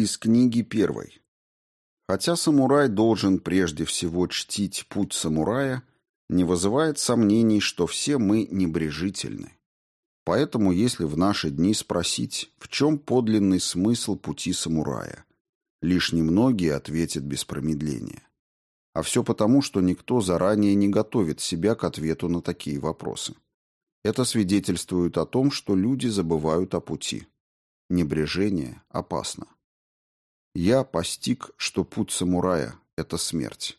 Из книги первой. Хотя самурай должен прежде всего чтить путь самурая, не вызывает сомнений, что все мы небрежительны. Поэтому, если в наши дни спросить, в чем подлинный смысл пути самурая, лишь немногие ответят без промедления. А все потому, что никто заранее не готовит себя к ответу на такие вопросы. Это свидетельствует о том, что люди забывают о пути. Небрежение опасно. Я постиг, что путь самурая – это смерть.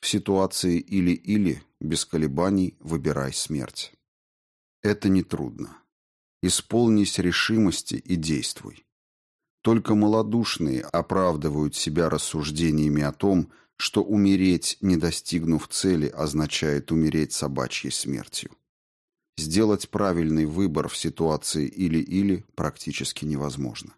В ситуации или-или, без колебаний, выбирай смерть. Это нетрудно. Исполнись решимости и действуй. Только малодушные оправдывают себя рассуждениями о том, что умереть, не достигнув цели, означает умереть собачьей смертью. Сделать правильный выбор в ситуации или-или практически невозможно.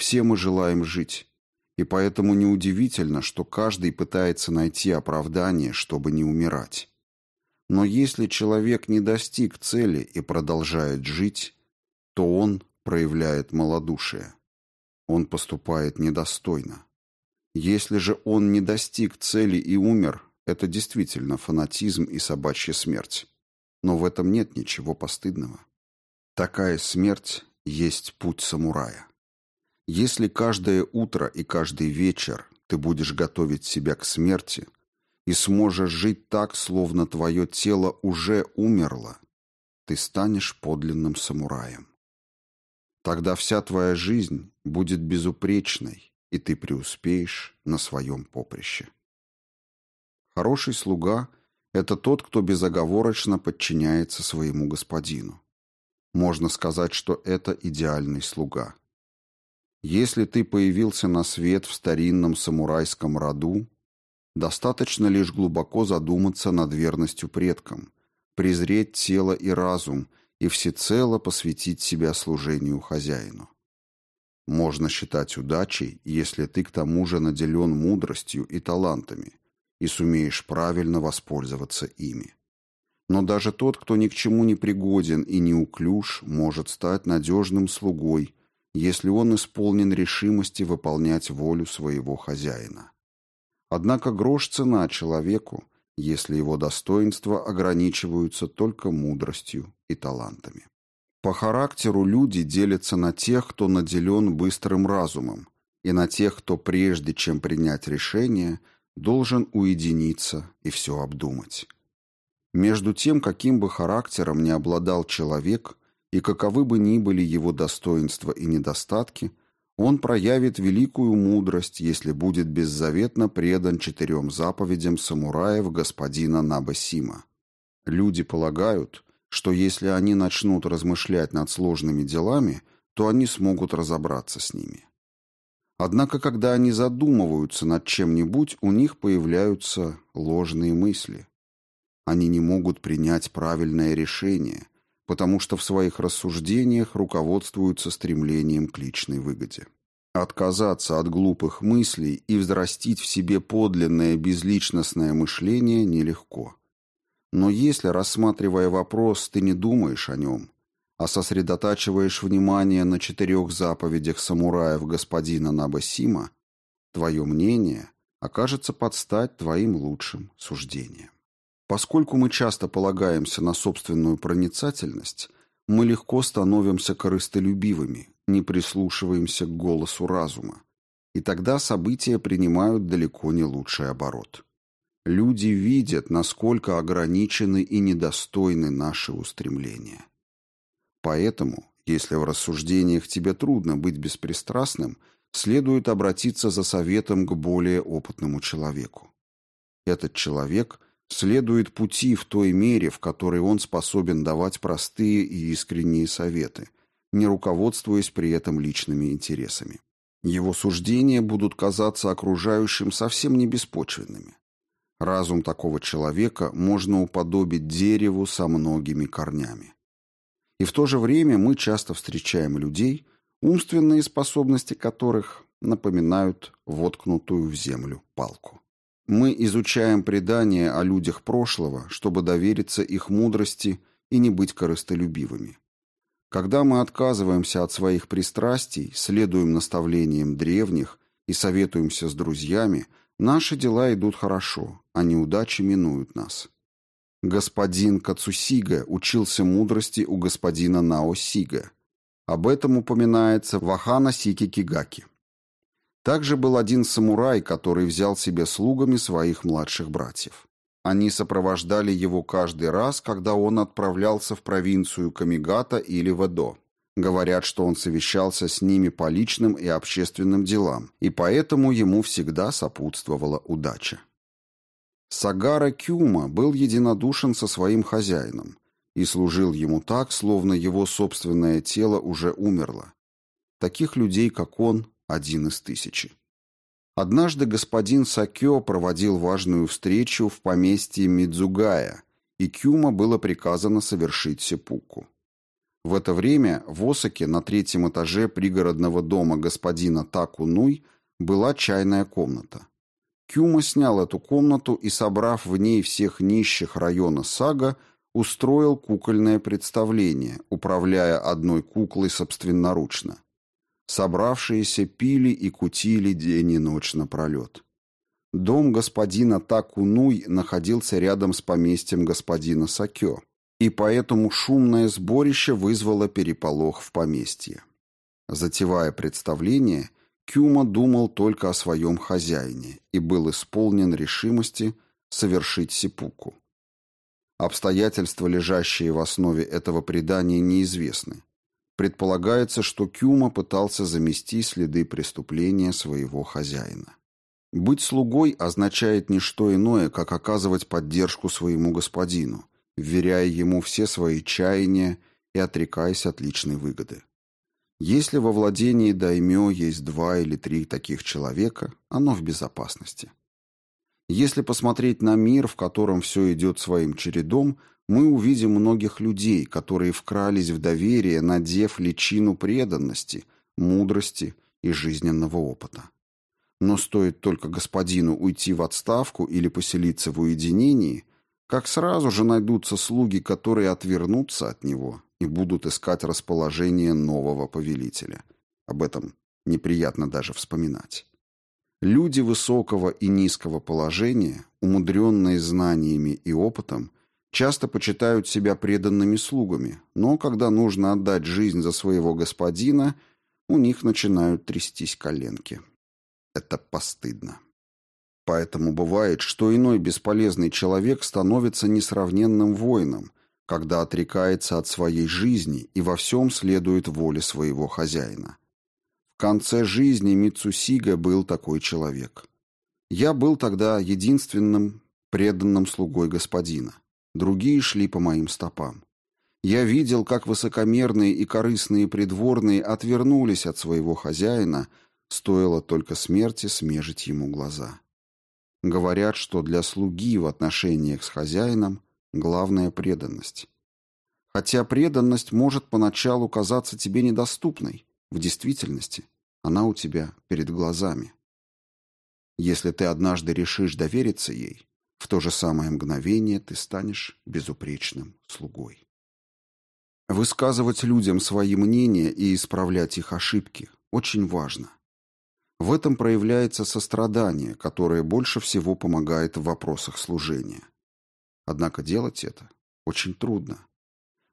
Все мы желаем жить, и поэтому неудивительно, что каждый пытается найти оправдание, чтобы не умирать. Но если человек не достиг цели и продолжает жить, то он проявляет малодушие. Он поступает недостойно. Если же он не достиг цели и умер, это действительно фанатизм и собачья смерть. Но в этом нет ничего постыдного. Такая смерть есть путь самурая. Если каждое утро и каждый вечер ты будешь готовить себя к смерти и сможешь жить так, словно твое тело уже умерло, ты станешь подлинным самураем. Тогда вся твоя жизнь будет безупречной, и ты преуспеешь на своем поприще. Хороший слуга – это тот, кто безоговорочно подчиняется своему господину. Можно сказать, что это идеальный слуга. Если ты появился на свет в старинном самурайском роду, достаточно лишь глубоко задуматься над верностью предкам, презреть тело и разум и всецело посвятить себя служению хозяину. Можно считать удачей, если ты к тому же наделен мудростью и талантами и сумеешь правильно воспользоваться ими. Но даже тот, кто ни к чему не пригоден и неуклюж, может стать надежным слугой если он исполнен решимости выполнять волю своего хозяина. Однако грош цена человеку, если его достоинства ограничиваются только мудростью и талантами. По характеру люди делятся на тех, кто наделен быстрым разумом, и на тех, кто прежде чем принять решение, должен уединиться и все обдумать. Между тем, каким бы характером ни обладал человек, и каковы бы ни были его достоинства и недостатки, он проявит великую мудрость, если будет беззаветно предан четырем заповедям самураев господина Набасима. Люди полагают, что если они начнут размышлять над сложными делами, то они смогут разобраться с ними. Однако, когда они задумываются над чем-нибудь, у них появляются ложные мысли. Они не могут принять правильное решение, потому что в своих рассуждениях руководствуются стремлением к личной выгоде. Отказаться от глупых мыслей и взрастить в себе подлинное безличностное мышление нелегко. Но если, рассматривая вопрос, ты не думаешь о нем, а сосредотачиваешь внимание на четырех заповедях самураев господина Набасима, твое мнение окажется под стать твоим лучшим суждением. Поскольку мы часто полагаемся на собственную проницательность, мы легко становимся корыстолюбивыми, не прислушиваемся к голосу разума. И тогда события принимают далеко не лучший оборот. Люди видят, насколько ограничены и недостойны наши устремления. Поэтому, если в рассуждениях тебе трудно быть беспристрастным, следует обратиться за советом к более опытному человеку. Этот человек – следует пути в той мере, в которой он способен давать простые и искренние советы, не руководствуясь при этом личными интересами. Его суждения будут казаться окружающим совсем не беспочвенными. Разум такого человека можно уподобить дереву со многими корнями. И в то же время мы часто встречаем людей, умственные способности которых напоминают воткнутую в землю палку. Мы изучаем предания о людях прошлого, чтобы довериться их мудрости и не быть корыстолюбивыми. Когда мы отказываемся от своих пристрастий, следуем наставлениям древних и советуемся с друзьями, наши дела идут хорошо, а неудачи минуют нас. Господин Кацусига учился мудрости у господина Наосига. Об этом упоминается в Ахана Сики Кигаки. Также был один самурай, который взял себе слугами своих младших братьев. Они сопровождали его каждый раз, когда он отправлялся в провинцию Камигата или Вэдо. Говорят, что он совещался с ними по личным и общественным делам, и поэтому ему всегда сопутствовала удача. Сагара Кюма был единодушен со своим хозяином и служил ему так, словно его собственное тело уже умерло. Таких людей, как он, один из тысячи. Однажды господин Сакё проводил важную встречу в поместье Мидзугая, и Кюма было приказано совершить сепуку. В это время в Осаке на третьем этаже пригородного дома господина Такунуй была чайная комната. Кюма снял эту комнату и, собрав в ней всех нищих района Сага, устроил кукольное представление, управляя одной куклой собственноручно. Собравшиеся пили и кутили день и ночь напролет. Дом господина Такунуй находился рядом с поместьем господина Сакё, и поэтому шумное сборище вызвало переполох в поместье. Затевая представление, Кюма думал только о своем хозяине и был исполнен решимости совершить сипуку. Обстоятельства, лежащие в основе этого предания, неизвестны. Предполагается, что Кюма пытался замести следы преступления своего хозяина. Быть слугой означает не что иное, как оказывать поддержку своему господину, вверяя ему все свои чаяния и отрекаясь от личной выгоды. Если во владении даймё есть два или три таких человека, оно в безопасности. Если посмотреть на мир, в котором все идет своим чередом, мы увидим многих людей, которые вкрались в доверие, надев личину преданности, мудрости и жизненного опыта. Но стоит только господину уйти в отставку или поселиться в уединении, как сразу же найдутся слуги, которые отвернутся от него и будут искать расположение нового повелителя. Об этом неприятно даже вспоминать. Люди высокого и низкого положения, умудренные знаниями и опытом, часто почитают себя преданными слугами, но когда нужно отдать жизнь за своего господина, у них начинают трястись коленки. Это постыдно. Поэтому бывает, что иной бесполезный человек становится несравненным воином, когда отрекается от своей жизни и во всем следует воле своего хозяина. В конце жизни Мицусига был такой человек. Я был тогда единственным преданным слугой господина. Другие шли по моим стопам. Я видел, как высокомерные и корыстные придворные отвернулись от своего хозяина, стоило только смерти смежить ему глаза. Говорят, что для слуги в отношениях с хозяином главная преданность. Хотя преданность может поначалу казаться тебе недоступной, в действительности она у тебя перед глазами. Если ты однажды решишь довериться ей, в то же самое мгновение ты станешь безупречным слугой. Высказывать людям свои мнения и исправлять их ошибки очень важно. В этом проявляется сострадание, которое больше всего помогает в вопросах служения. Однако делать это очень трудно.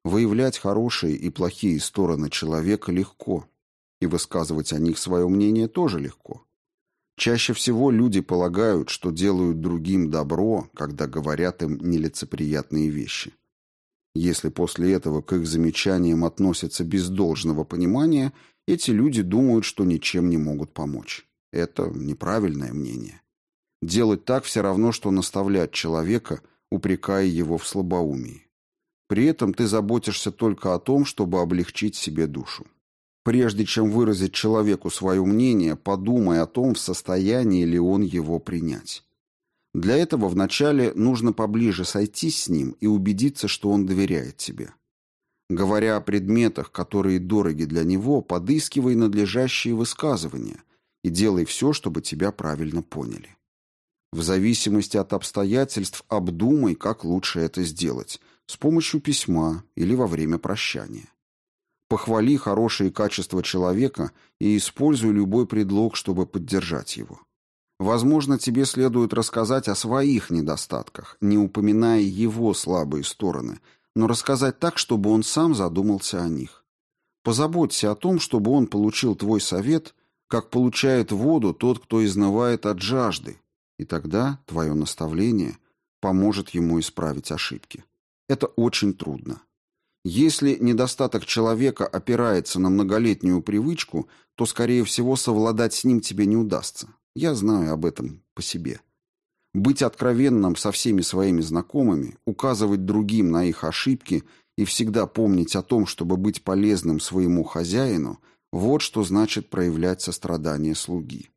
Выявлять хорошие и плохие стороны человека легко, и высказывать о них свое мнение тоже легко. Чаще всего люди полагают, что делают другим добро, когда говорят им нелицеприятные вещи. Если после этого к их замечаниям относятся без должного понимания, эти люди думают, что ничем не могут помочь. Это неправильное мнение. Делать так все равно, что наставлять человека, упрекая его в слабоумии. При этом ты заботишься только о том, чтобы облегчить себе душу. Прежде чем выразить человеку свое мнение, подумай о том, в состоянии ли он его принять. Для этого вначале нужно поближе сойтись с ним и убедиться, что он доверяет тебе. Говоря о предметах, которые дороги для него, подыскивай надлежащие высказывания и делай все, чтобы тебя правильно поняли. В зависимости от обстоятельств обдумай, как лучше это сделать, с помощью письма или во время прощания. Похвали хорошие качества человека и используй любой предлог, чтобы поддержать его. Возможно, тебе следует рассказать о своих недостатках, не упоминая его слабые стороны, но рассказать так, чтобы он сам задумался о них. Позаботься о том, чтобы он получил твой совет, как получает воду тот, кто изнывает от жажды, и тогда твое наставление поможет ему исправить ошибки. Это очень трудно. Если недостаток человека опирается на многолетнюю привычку, то, скорее всего, совладать с ним тебе не удастся. Я знаю об этом по себе. Быть откровенным со всеми своими знакомыми, указывать другим на их ошибки и всегда помнить о том, чтобы быть полезным своему хозяину, вот что значит проявлять сострадание слуги.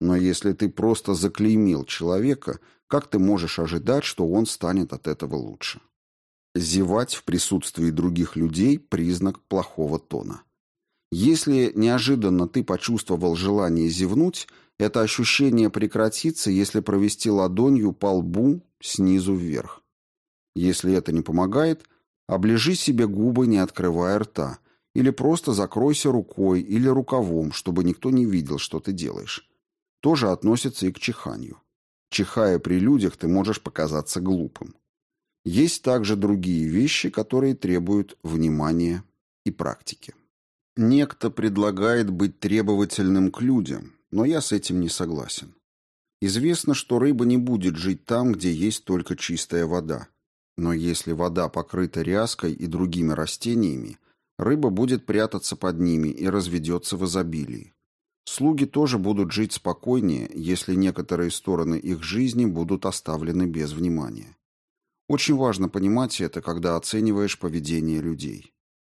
Но если ты просто заклеймил человека, как ты можешь ожидать, что он станет от этого лучше? Зевать в присутствии других людей – признак плохого тона. Если неожиданно ты почувствовал желание зевнуть, это ощущение прекратится, если провести ладонью по лбу снизу вверх. Если это не помогает, оближи себе губы, не открывая рта, или просто закройся рукой или рукавом, чтобы никто не видел, что ты делаешь. Тоже относится и к чиханию. Чихая при людях, ты можешь показаться глупым. Есть также другие вещи, которые требуют внимания и практики. Некто предлагает быть требовательным к людям, но я с этим не согласен. Известно, что рыба не будет жить там, где есть только чистая вода. Но если вода покрыта ряской и другими растениями, рыба будет прятаться под ними и разведется в изобилии. Слуги тоже будут жить спокойнее, если некоторые стороны их жизни будут оставлены без внимания. Очень важно понимать это, когда оцениваешь поведение людей.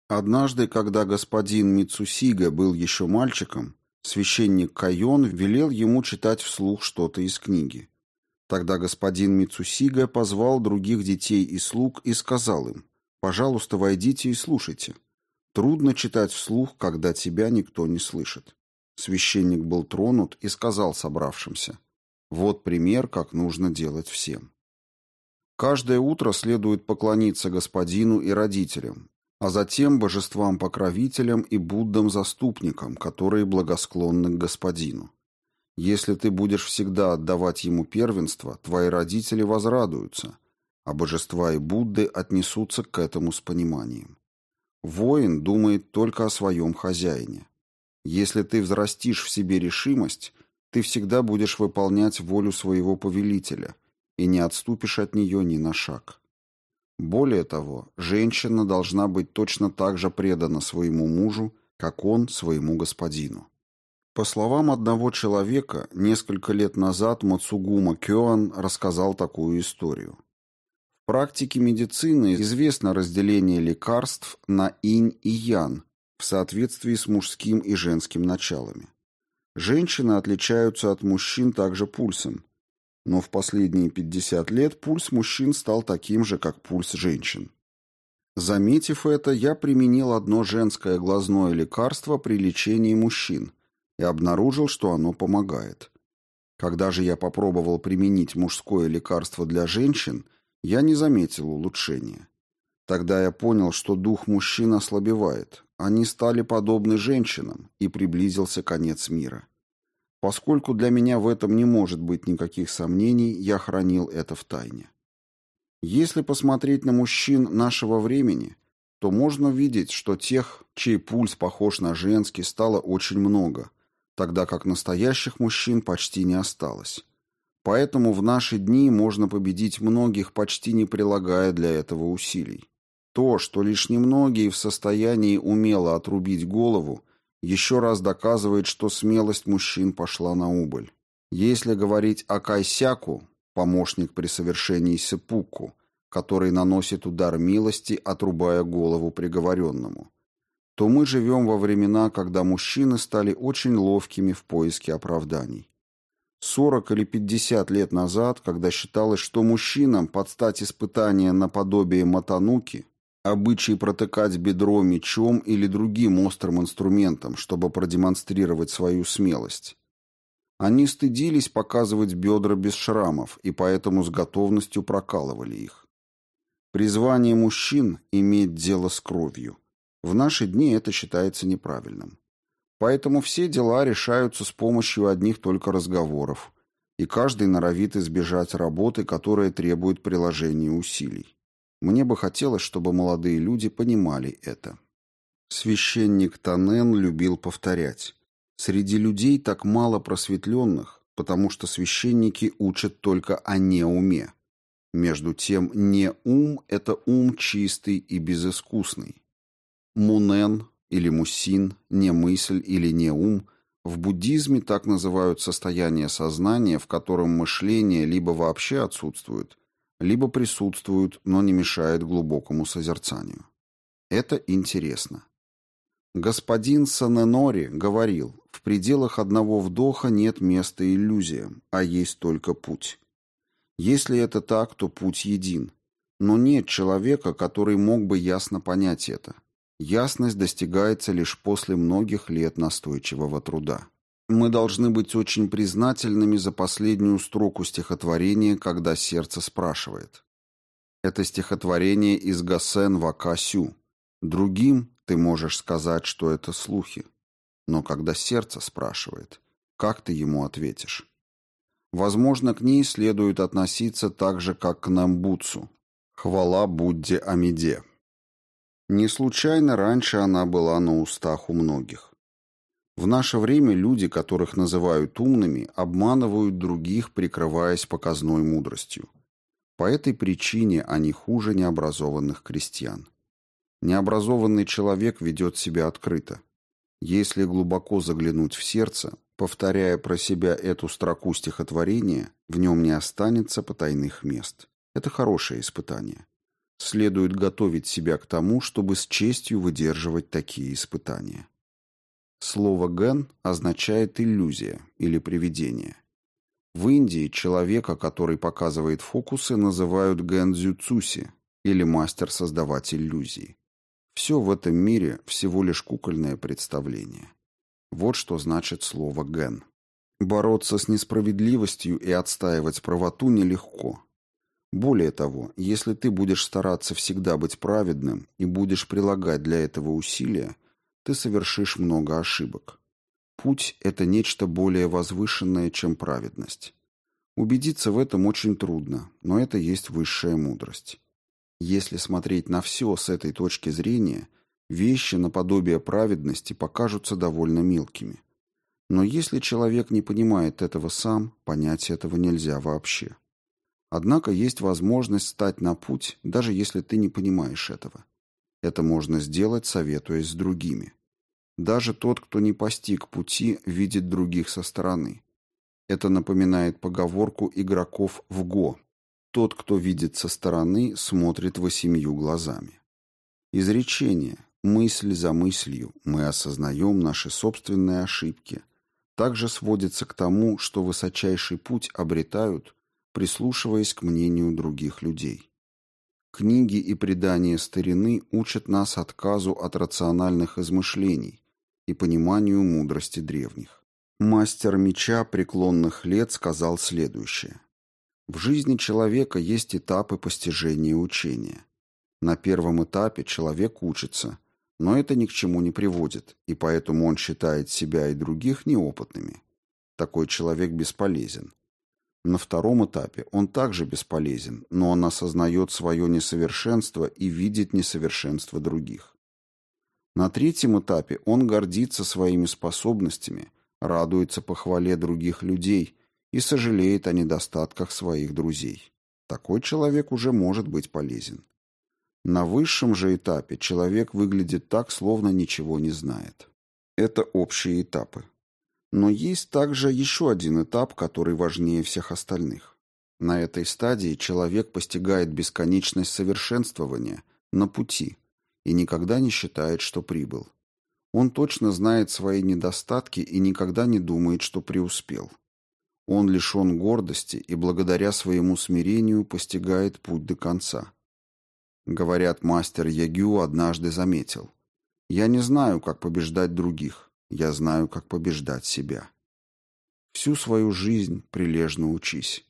Однажды, когда господин Мицусига был еще мальчиком, священник Кайон велел ему читать вслух что-то из книги. Тогда господин Мицусига позвал других детей и слуг и сказал им, «Пожалуйста, войдите и слушайте. Трудно читать вслух, когда тебя никто не слышит». Священник был тронут и сказал собравшимся, «Вот пример, как нужно делать всем». Каждое утро следует поклониться господину и родителям, а затем божествам-покровителям и Буддам-заступникам, которые благосклонны к господину. Если ты будешь всегда отдавать ему первенство, твои родители возрадуются, а божества и Будды отнесутся к этому с пониманием. Воин думает только о своем хозяине. Если ты взрастишь в себе решимость, ты всегда будешь выполнять волю своего повелителя – и не отступишь от нее ни на шаг. Более того, женщина должна быть точно так же предана своему мужу, как он своему господину. По словам одного человека, несколько лет назад Мацугума Кёан рассказал такую историю. В практике медицины известно разделение лекарств на инь и ян в соответствии с мужским и женским началами. Женщины отличаются от мужчин также пульсом, но в последние 50 лет пульс мужчин стал таким же, как пульс женщин. Заметив это, я применил одно женское глазное лекарство при лечении мужчин и обнаружил, что оно помогает. Когда же я попробовал применить мужское лекарство для женщин, я не заметил улучшения. Тогда я понял, что дух мужчин ослабевает, они стали подобны женщинам, и приблизился конец мира. Поскольку для меня в этом не может быть никаких сомнений, я хранил это в тайне. Если посмотреть на мужчин нашего времени, то можно видеть, что тех, чей пульс похож на женский, стало очень много, тогда как настоящих мужчин почти не осталось. Поэтому в наши дни можно победить многих, почти не прилагая для этого усилий. То, что лишь немногие в состоянии умело отрубить голову, еще раз доказывает, что смелость мужчин пошла на убыль. Если говорить о Кайсяку, помощник при совершении сепуку, который наносит удар милости, отрубая голову приговоренному, то мы живем во времена, когда мужчины стали очень ловкими в поиске оправданий. 40 или 50 лет назад, когда считалось, что мужчинам под стать испытания наподобие матануки, Обычай протыкать бедро мечом или другим острым инструментом, чтобы продемонстрировать свою смелость. Они стыдились показывать бедра без шрамов и поэтому с готовностью прокалывали их. Призвание мужчин – иметь дело с кровью. В наши дни это считается неправильным. Поэтому все дела решаются с помощью одних только разговоров, и каждый норовит избежать работы, которая требует приложения усилий. Мне бы хотелось, чтобы молодые люди понимали это. Священник Танен любил повторять. Среди людей так мало просветленных, потому что священники учат только о неуме. Между тем, не ум – это ум чистый и безыскусный. Мунен или мусин, не мысль или не ум – в буддизме так называют состояние сознания, в котором мышление либо вообще отсутствует, либо присутствует, но не мешает глубокому созерцанию. Это интересно. Господин Саненори говорил, в пределах одного вдоха нет места иллюзиям, а есть только путь. Если это так, то путь един. Но нет человека, который мог бы ясно понять это. Ясность достигается лишь после многих лет настойчивого труда. Мы должны быть очень признательными за последнюю строку стихотворения, когда сердце спрашивает. Это стихотворение из Гасен Вакасю. Другим ты можешь сказать, что это слухи. Но когда сердце спрашивает, как ты ему ответишь? Возможно, к ней следует относиться так же, как к Намбуцу. Хвала Будде Амиде. Не случайно раньше она была на устах у многих. В наше время люди, которых называют умными, обманывают других, прикрываясь показной мудростью. По этой причине они хуже необразованных крестьян. Необразованный человек ведет себя открыто. Если глубоко заглянуть в сердце, повторяя про себя эту строку стихотворения, в нем не останется потайных мест. Это хорошее испытание. Следует готовить себя к тому, чтобы с честью выдерживать такие испытания. Слово «ген» означает иллюзия или привидение. В Индии человека, который показывает фокусы, называют гэнзюцуси или мастер создавать иллюзии. Все в этом мире всего лишь кукольное представление. Вот что значит слово «ген». Бороться с несправедливостью и отстаивать правоту нелегко. Более того, если ты будешь стараться всегда быть праведным и будешь прилагать для этого усилия, ты совершишь много ошибок. Путь – это нечто более возвышенное, чем праведность. Убедиться в этом очень трудно, но это есть высшая мудрость. Если смотреть на все с этой точки зрения, вещи наподобие праведности покажутся довольно мелкими. Но если человек не понимает этого сам, понять этого нельзя вообще. Однако есть возможность стать на путь, даже если ты не понимаешь этого. Это можно сделать, советуясь с другими. Даже тот, кто не постиг пути, видит других со стороны. Это напоминает поговорку игроков в ГО. Тот, кто видит со стороны, смотрит восемью глазами. Изречение «мысль за мыслью» мы осознаем наши собственные ошибки также сводится к тому, что высочайший путь обретают – прислушиваясь к мнению других людей. Книги и предания старины учат нас отказу от рациональных измышлений и пониманию мудрости древних. Мастер меча преклонных лет сказал следующее. В жизни человека есть этапы постижения учения. На первом этапе человек учится, но это ни к чему не приводит, и поэтому он считает себя и других неопытными. Такой человек бесполезен. На втором этапе он также бесполезен, но он осознает свое несовершенство и видит несовершенство других. На третьем этапе он гордится своими способностями, радуется похвале других людей и сожалеет о недостатках своих друзей. Такой человек уже может быть полезен. На высшем же этапе человек выглядит так, словно ничего не знает. Это общие этапы. Но есть также еще один этап, который важнее всех остальных. На этой стадии человек постигает бесконечность совершенствования на пути и никогда не считает, что прибыл. Он точно знает свои недостатки и никогда не думает, что преуспел. Он лишен гордости и благодаря своему смирению постигает путь до конца. Говорят, мастер Ягю однажды заметил. «Я не знаю, как побеждать других. Я знаю, как побеждать себя. Всю свою жизнь прилежно учись.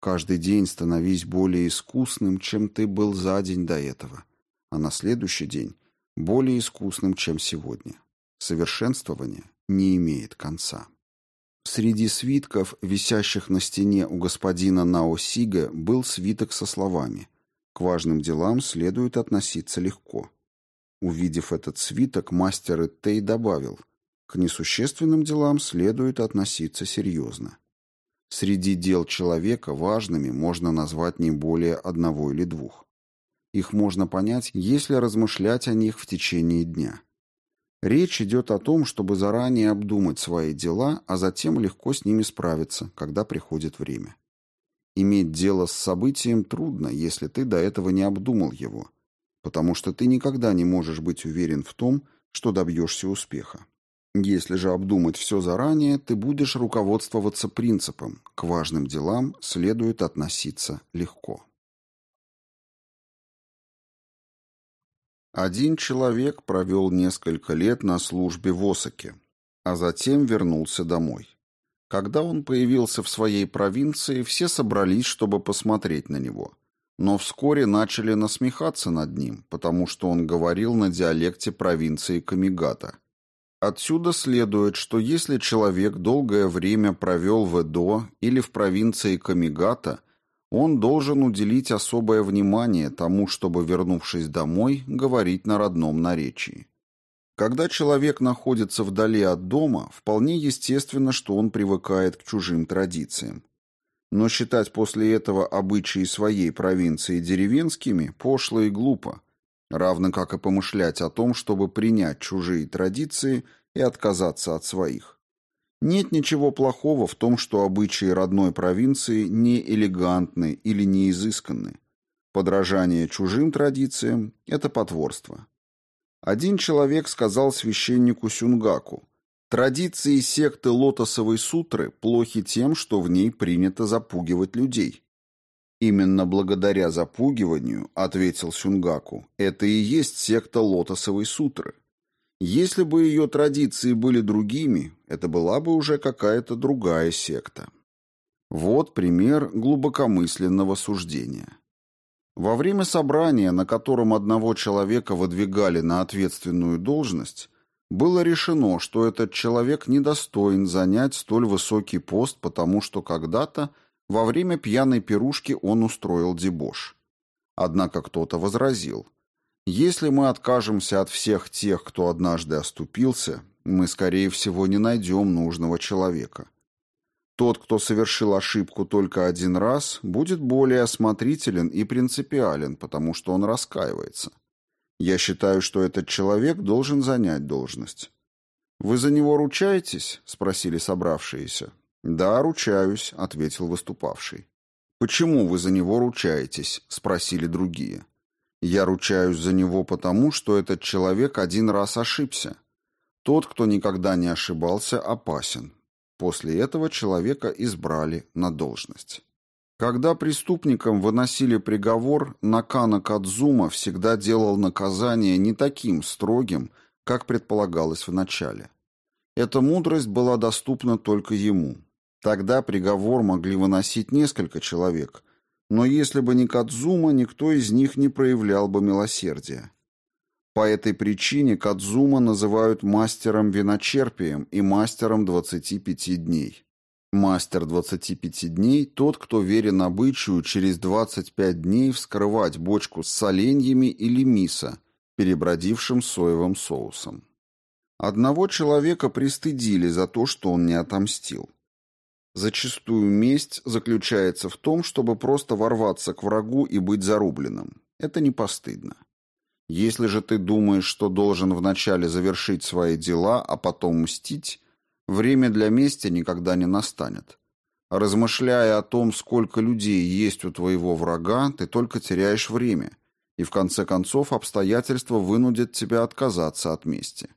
Каждый день становись более искусным, чем ты был за день до этого. А на следующий день более искусным, чем сегодня. Совершенствование не имеет конца. Среди свитков, висящих на стене у господина Наосига, был свиток со словами «К важным делам следует относиться легко». Увидев этот свиток, мастер Иттей добавил «К несущественным делам следует относиться серьезно». Среди дел человека важными можно назвать не более одного или двух. Их можно понять, если размышлять о них в течение дня. Речь идет о том, чтобы заранее обдумать свои дела, а затем легко с ними справиться, когда приходит время. Иметь дело с событием трудно, если ты до этого не обдумал его, потому что ты никогда не можешь быть уверен в том, что добьешься успеха. Если же обдумать все заранее, ты будешь руководствоваться принципом «к важным делам следует относиться легко». Один человек провел несколько лет на службе в Осаке, а затем вернулся домой. Когда он появился в своей провинции, все собрались, чтобы посмотреть на него. Но вскоре начали насмехаться над ним, потому что он говорил на диалекте провинции Камигата. Отсюда следует, что если человек долгое время провел в Эдо или в провинции Камигата – он должен уделить особое внимание тому, чтобы, вернувшись домой, говорить на родном наречии. Когда человек находится вдали от дома, вполне естественно, что он привыкает к чужим традициям. Но считать после этого обычаи своей провинции деревенскими пошло и глупо, равно как и помышлять о том, чтобы принять чужие традиции и отказаться от своих. Нет ничего плохого в том, что обычаи родной провинции не элегантны или не изысканны. Подражание чужим традициям – это потворство. Один человек сказал священнику Сюнгаку, «Традиции секты Лотосовой сутры плохи тем, что в ней принято запугивать людей». «Именно благодаря запугиванию, — ответил Сюнгаку, — это и есть секта Лотосовой сутры. Если бы ее традиции были другими, это была бы уже какая-то другая секта. Вот пример глубокомысленного суждения. Во время собрания, на котором одного человека выдвигали на ответственную должность, было решено, что этот человек недостоин занять столь высокий пост, потому что когда-то во время пьяной пирушки он устроил дебош. Однако кто-то возразил – если мы откажемся от всех тех, кто однажды оступился, мы, скорее всего, не найдем нужного человека. Тот, кто совершил ошибку только один раз, будет более осмотрителен и принципиален, потому что он раскаивается. Я считаю, что этот человек должен занять должность. «Вы за него ручаетесь?» — спросили собравшиеся. «Да, ручаюсь», — ответил выступавший. «Почему вы за него ручаетесь?» — спросили другие. Я ручаюсь за него потому, что этот человек один раз ошибся. Тот, кто никогда не ошибался, опасен. После этого человека избрали на должность. Когда преступникам выносили приговор, Накана Кадзума всегда делал наказание не таким строгим, как предполагалось вначале. Эта мудрость была доступна только ему. Тогда приговор могли выносить несколько человек, но если бы не Кадзума, никто из них не проявлял бы милосердия. По этой причине Кадзума называют мастером виночерпием и мастером 25 дней. Мастер 25 дней – тот, кто верен обычаю через 25 дней вскрывать бочку с соленьями или мисо, перебродившим соевым соусом. Одного человека пристыдили за то, что он не отомстил. Зачастую месть заключается в том, чтобы просто ворваться к врагу и быть зарубленным. Это не постыдно. Если же ты думаешь, что должен вначале завершить свои дела, а потом мстить, время для мести никогда не настанет. Размышляя о том, сколько людей есть у твоего врага, ты только теряешь время, и в конце концов обстоятельства вынудят тебя отказаться от мести.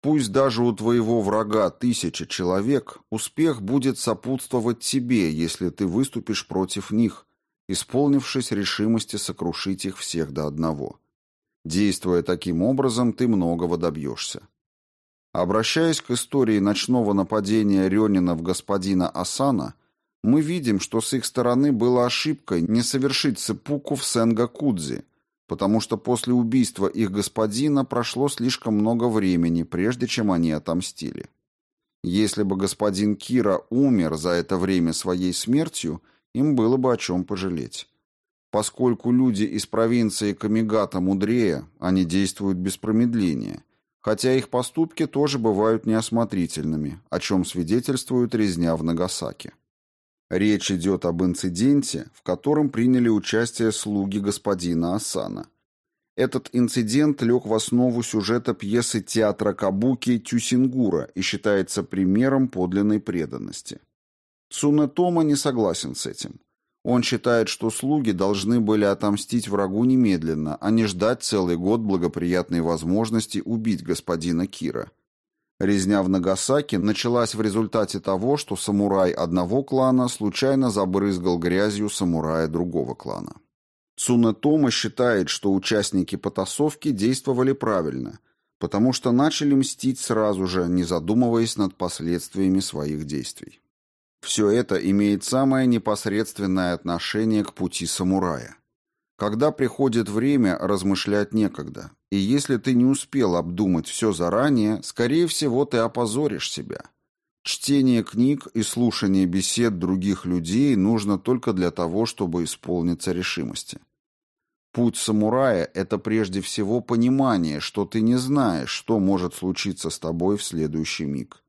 Пусть даже у твоего врага тысяча человек, успех будет сопутствовать тебе, если ты выступишь против них, исполнившись решимости сокрушить их всех до одного. Действуя таким образом, ты многого добьешься. Обращаясь к истории ночного нападения Рёнина в господина Асана, мы видим, что с их стороны была ошибкой не совершить цепуку в Сенгакудзи, потому что после убийства их господина прошло слишком много времени, прежде чем они отомстили. Если бы господин Кира умер за это время своей смертью, им было бы о чем пожалеть. Поскольку люди из провинции Камигата мудрее, они действуют без промедления, хотя их поступки тоже бывают неосмотрительными, о чем свидетельствует резня в Нагасаки. Речь идет об инциденте, в котором приняли участие слуги господина Асана. Этот инцидент лег в основу сюжета пьесы театра Кабуки «Тюсингура» и считается примером подлинной преданности. Цунетома не согласен с этим. Он считает, что слуги должны были отомстить врагу немедленно, а не ждать целый год благоприятной возможности убить господина Кира. Резня в Нагасаки началась в результате того, что самурай одного клана случайно забрызгал грязью самурая другого клана. Цунетома считает, что участники потасовки действовали правильно, потому что начали мстить сразу же, не задумываясь над последствиями своих действий. Все это имеет самое непосредственное отношение к пути самурая. Когда приходит время, размышлять некогда. И если ты не успел обдумать все заранее, скорее всего, ты опозоришь себя. Чтение книг и слушание бесед других людей нужно только для того, чтобы исполниться решимости. Путь самурая – это прежде всего понимание, что ты не знаешь, что может случиться с тобой в следующий миг.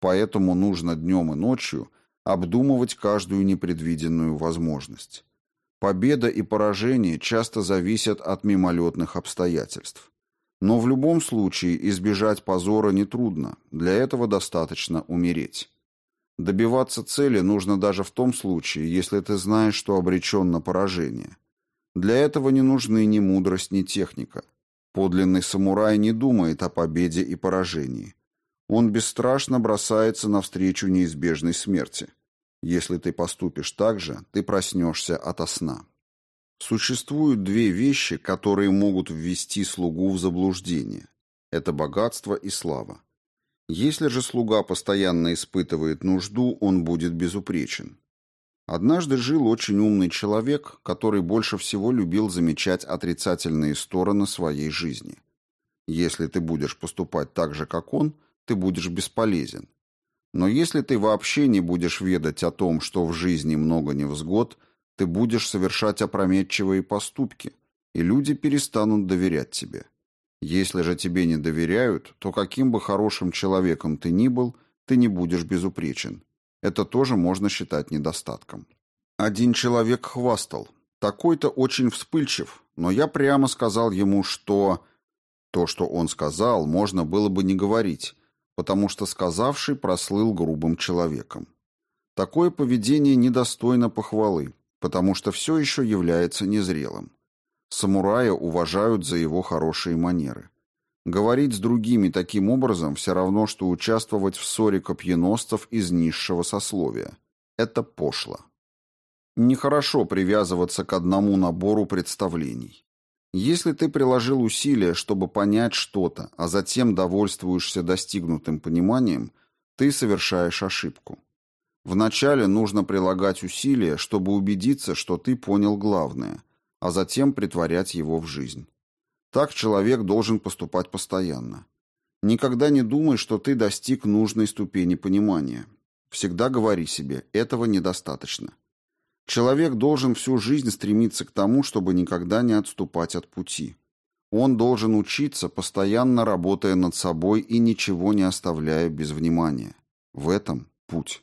Поэтому нужно днем и ночью обдумывать каждую непредвиденную возможность. Победа и поражение часто зависят от мимолетных обстоятельств. Но в любом случае избежать позора нетрудно, для этого достаточно умереть. Добиваться цели нужно даже в том случае, если ты знаешь, что обречен на поражение. Для этого не нужны ни мудрость, ни техника. Подлинный самурай не думает о победе и поражении. Он бесстрашно бросается навстречу неизбежной смерти. Если ты поступишь так же, ты проснешься ото сна. Существуют две вещи, которые могут ввести слугу в заблуждение. Это богатство и слава. Если же слуга постоянно испытывает нужду, он будет безупречен. Однажды жил очень умный человек, который больше всего любил замечать отрицательные стороны своей жизни. Если ты будешь поступать так же, как он, ты будешь бесполезен. Но если ты вообще не будешь ведать о том, что в жизни много невзгод, ты будешь совершать опрометчивые поступки, и люди перестанут доверять тебе. Если же тебе не доверяют, то каким бы хорошим человеком ты ни был, ты не будешь безупречен. Это тоже можно считать недостатком. Один человек хвастал. Такой-то очень вспыльчив, но я прямо сказал ему, что... То, что он сказал, можно было бы не говорить, потому что сказавший прослыл грубым человеком. Такое поведение недостойно похвалы, потому что все еще является незрелым. Самурая уважают за его хорошие манеры. Говорить с другими таким образом все равно, что участвовать в ссоре копьеносцев из низшего сословия. Это пошло. Нехорошо привязываться к одному набору представлений. Если ты приложил усилия, чтобы понять что-то, а затем довольствуешься достигнутым пониманием, ты совершаешь ошибку. Вначале нужно прилагать усилия, чтобы убедиться, что ты понял главное, а затем притворять его в жизнь. Так человек должен поступать постоянно. Никогда не думай, что ты достиг нужной ступени понимания. Всегда говори себе, этого недостаточно. Человек должен всю жизнь стремиться к тому, чтобы никогда не отступать от пути. Он должен учиться, постоянно работая над собой и ничего не оставляя без внимания. В этом путь.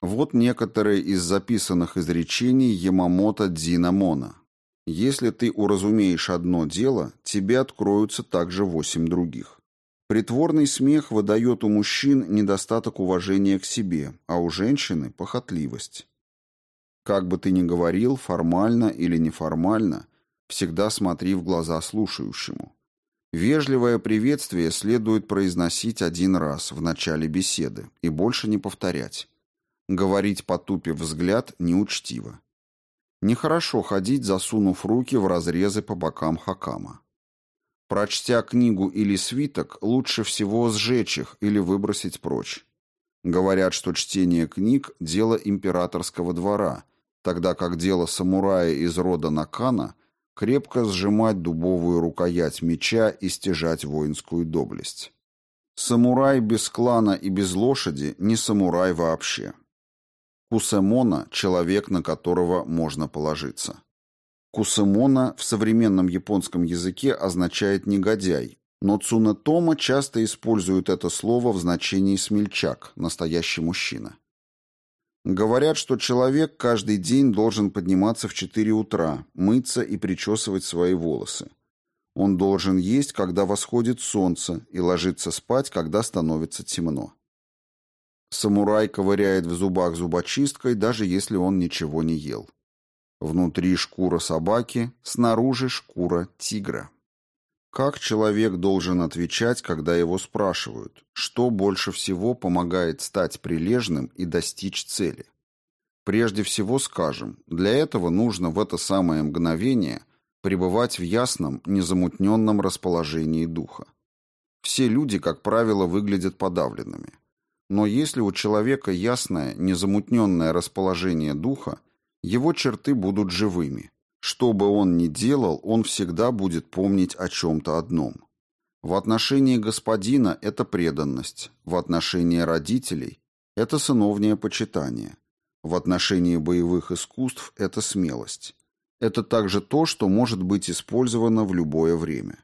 Вот некоторые из записанных изречений Ямамото Дзинамона. Если ты уразумеешь одно дело, тебе откроются также восемь других. Притворный смех выдает у мужчин недостаток уважения к себе, а у женщины – похотливость. Как бы ты ни говорил, формально или неформально, всегда смотри в глаза слушающему. Вежливое приветствие следует произносить один раз в начале беседы и больше не повторять. Говорить, потупив взгляд, неучтиво. Нехорошо ходить, засунув руки в разрезы по бокам хакама. Прочтя книгу или свиток, лучше всего сжечь их или выбросить прочь. Говорят, что чтение книг – дело императорского двора – тогда как дело самурая из рода Накана крепко сжимать дубовую рукоять меча и стяжать воинскую доблесть. Самурай без клана и без лошади не самурай вообще. Кусемона – человек, на которого можно положиться. Кусемона в современном японском языке означает «негодяй», но Цунетома часто используют это слово в значении «смельчак», настоящий мужчина. Говорят, что человек каждый день должен подниматься в 4 утра, мыться и причесывать свои волосы. Он должен есть, когда восходит солнце, и ложиться спать, когда становится темно. Самурай ковыряет в зубах зубочисткой, даже если он ничего не ел. Внутри шкура собаки, снаружи шкура тигра. Как человек должен отвечать, когда его спрашивают, что больше всего помогает стать прилежным и достичь цели? Прежде всего скажем, для этого нужно в это самое мгновение пребывать в ясном, незамутненном расположении духа. Все люди, как правило, выглядят подавленными. Но если у человека ясное, незамутненное расположение духа, его черты будут живыми, что бы он ни делал, он всегда будет помнить о чем-то одном. В отношении господина это преданность, в отношении родителей это сыновнее почитание, в отношении боевых искусств это смелость. Это также то, что может быть использовано в любое время.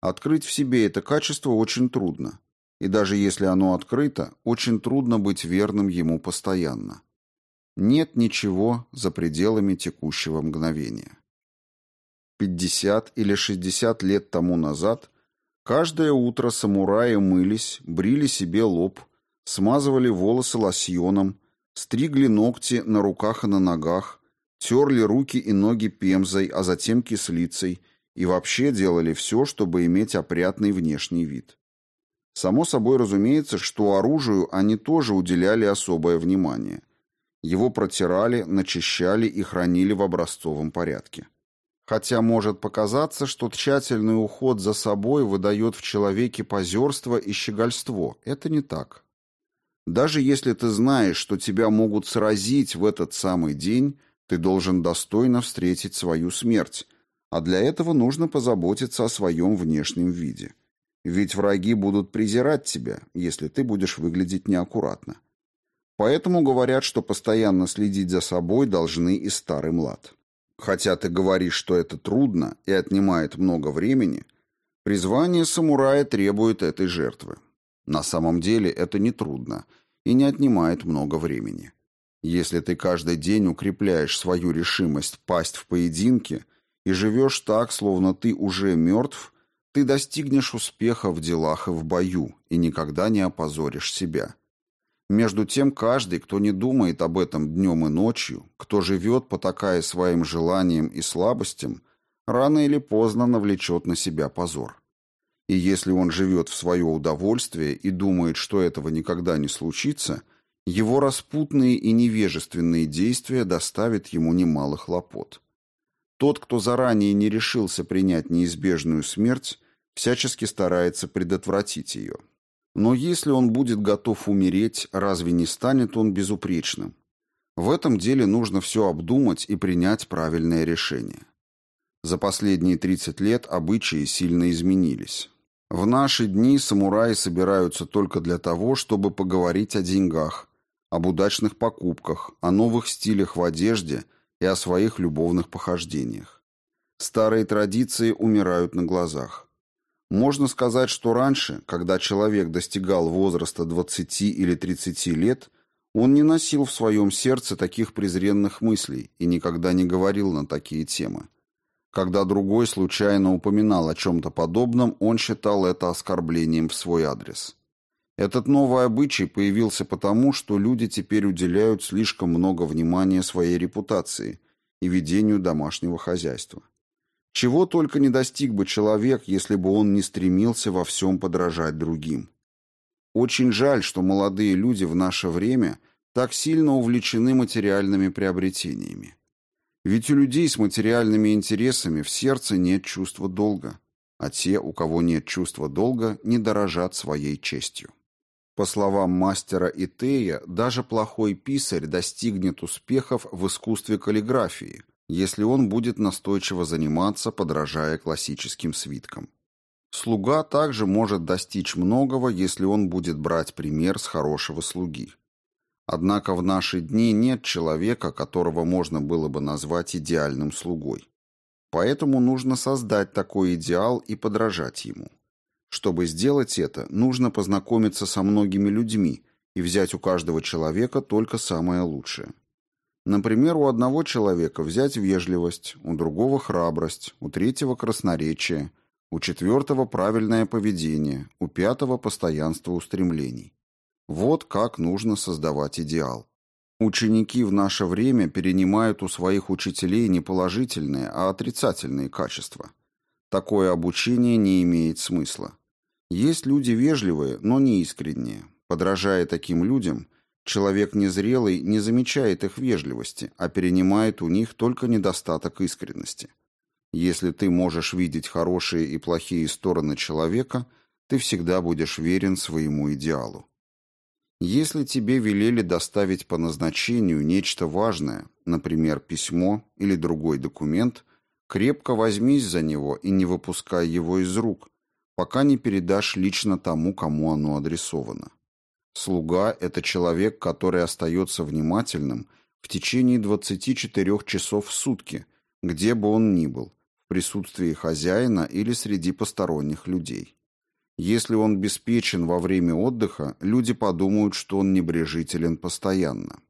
Открыть в себе это качество очень трудно, и даже если оно открыто, очень трудно быть верным ему постоянно. Нет ничего за пределами текущего мгновения. 50 или 60 лет тому назад каждое утро самураи мылись, брили себе лоб, смазывали волосы лосьоном, стригли ногти на руках и на ногах, терли руки и ноги пемзой, а затем кислицей и вообще делали все, чтобы иметь опрятный внешний вид. Само собой разумеется, что оружию они тоже уделяли особое внимание – его протирали, начищали и хранили в образцовом порядке. Хотя может показаться, что тщательный уход за собой выдает в человеке позерство и щегольство. Это не так. Даже если ты знаешь, что тебя могут сразить в этот самый день, ты должен достойно встретить свою смерть, а для этого нужно позаботиться о своем внешнем виде. Ведь враги будут презирать тебя, если ты будешь выглядеть неаккуратно. Поэтому говорят, что постоянно следить за собой должны и старый млад. Хотя ты говоришь, что это трудно и отнимает много времени, призвание самурая требует этой жертвы. На самом деле это не трудно и не отнимает много времени. Если ты каждый день укрепляешь свою решимость пасть в поединке и живешь так, словно ты уже мертв, ты достигнешь успеха в делах и в бою и никогда не опозоришь себя. Между тем, каждый, кто не думает об этом днем и ночью, кто живет, потакая своим желаниям и слабостям, рано или поздно навлечет на себя позор. И если он живет в свое удовольствие и думает, что этого никогда не случится, его распутные и невежественные действия доставят ему немало хлопот. Тот, кто заранее не решился принять неизбежную смерть, всячески старается предотвратить ее. Но если он будет готов умереть, разве не станет он безупречным? В этом деле нужно все обдумать и принять правильное решение. За последние 30 лет обычаи сильно изменились. В наши дни самураи собираются только для того, чтобы поговорить о деньгах, об удачных покупках, о новых стилях в одежде и о своих любовных похождениях. Старые традиции умирают на глазах. Можно сказать, что раньше, когда человек достигал возраста 20 или 30 лет, он не носил в своем сердце таких презренных мыслей и никогда не говорил на такие темы. Когда другой случайно упоминал о чем-то подобном, он считал это оскорблением в свой адрес. Этот новый обычай появился потому, что люди теперь уделяют слишком много внимания своей репутации и ведению домашнего хозяйства. Чего только не достиг бы человек, если бы он не стремился во всем подражать другим. Очень жаль, что молодые люди в наше время так сильно увлечены материальными приобретениями. Ведь у людей с материальными интересами в сердце нет чувства долга, а те, у кого нет чувства долга, не дорожат своей честью. По словам мастера Итея, даже плохой писарь достигнет успехов в искусстве каллиграфии – если он будет настойчиво заниматься, подражая классическим свиткам. Слуга также может достичь многого, если он будет брать пример с хорошего слуги. Однако в наши дни нет человека, которого можно было бы назвать идеальным слугой. Поэтому нужно создать такой идеал и подражать ему. Чтобы сделать это, нужно познакомиться со многими людьми и взять у каждого человека только самое лучшее. Например, у одного человека взять вежливость, у другого храбрость, у третьего красноречие, у четвертого правильное поведение, у пятого постоянство устремлений. Вот как нужно создавать идеал. Ученики в наше время перенимают у своих учителей не положительные, а отрицательные качества. Такое обучение не имеет смысла. Есть люди вежливые, но не искренние. Подражая таким людям, человек незрелый не замечает их вежливости, а перенимает у них только недостаток искренности. Если ты можешь видеть хорошие и плохие стороны человека, ты всегда будешь верен своему идеалу. Если тебе велели доставить по назначению нечто важное, например, письмо или другой документ, крепко возьмись за него и не выпускай его из рук, пока не передашь лично тому, кому оно адресовано. Слуга – это человек, который остается внимательным в течение 24 часов в сутки, где бы он ни был, в присутствии хозяина или среди посторонних людей. Если он беспечен во время отдыха, люди подумают, что он небрежителен постоянно.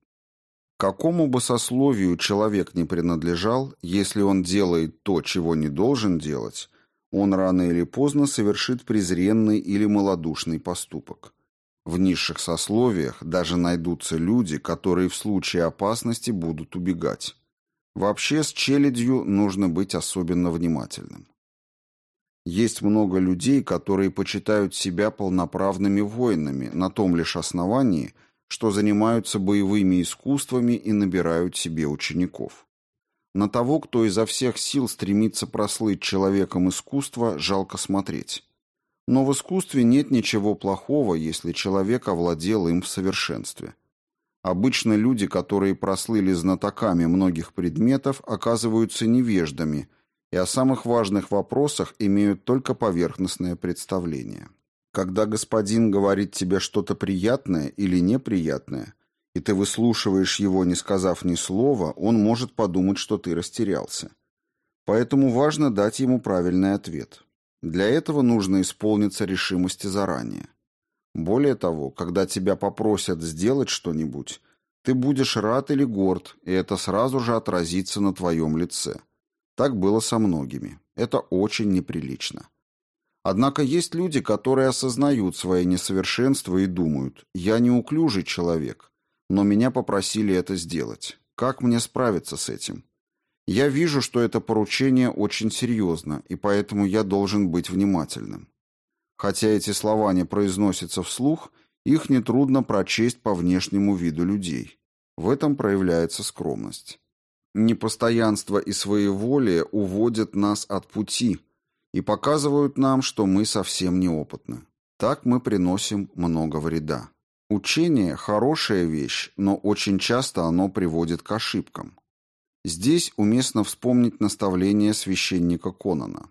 Какому бы сословию человек не принадлежал, если он делает то, чего не должен делать, он рано или поздно совершит презренный или малодушный поступок. В низших сословиях даже найдутся люди, которые в случае опасности будут убегать. Вообще с челядью нужно быть особенно внимательным. Есть много людей, которые почитают себя полноправными воинами на том лишь основании, что занимаются боевыми искусствами и набирают себе учеников. На того, кто изо всех сил стремится прослыть человеком искусства, жалко смотреть. Но в искусстве нет ничего плохого, если человек овладел им в совершенстве. Обычно люди, которые прослыли знатоками многих предметов, оказываются невеждами и о самых важных вопросах имеют только поверхностное представление. Когда господин говорит тебе что-то приятное или неприятное, и ты выслушиваешь его, не сказав ни слова, он может подумать, что ты растерялся. Поэтому важно дать ему правильный ответ. Для этого нужно исполниться решимости заранее. Более того, когда тебя попросят сделать что-нибудь, ты будешь рад или горд, и это сразу же отразится на твоем лице. Так было со многими. Это очень неприлично. Однако есть люди, которые осознают свои несовершенства и думают, я неуклюжий человек, но меня попросили это сделать. Как мне справиться с этим? Я вижу, что это поручение очень серьезно, и поэтому я должен быть внимательным. Хотя эти слова не произносятся вслух, их нетрудно прочесть по внешнему виду людей. В этом проявляется скромность. Непостоянство и своеволие уводят нас от пути и показывают нам, что мы совсем неопытны. Так мы приносим много вреда. Учение – хорошая вещь, но очень часто оно приводит к ошибкам. Здесь уместно вспомнить наставление священника Конона.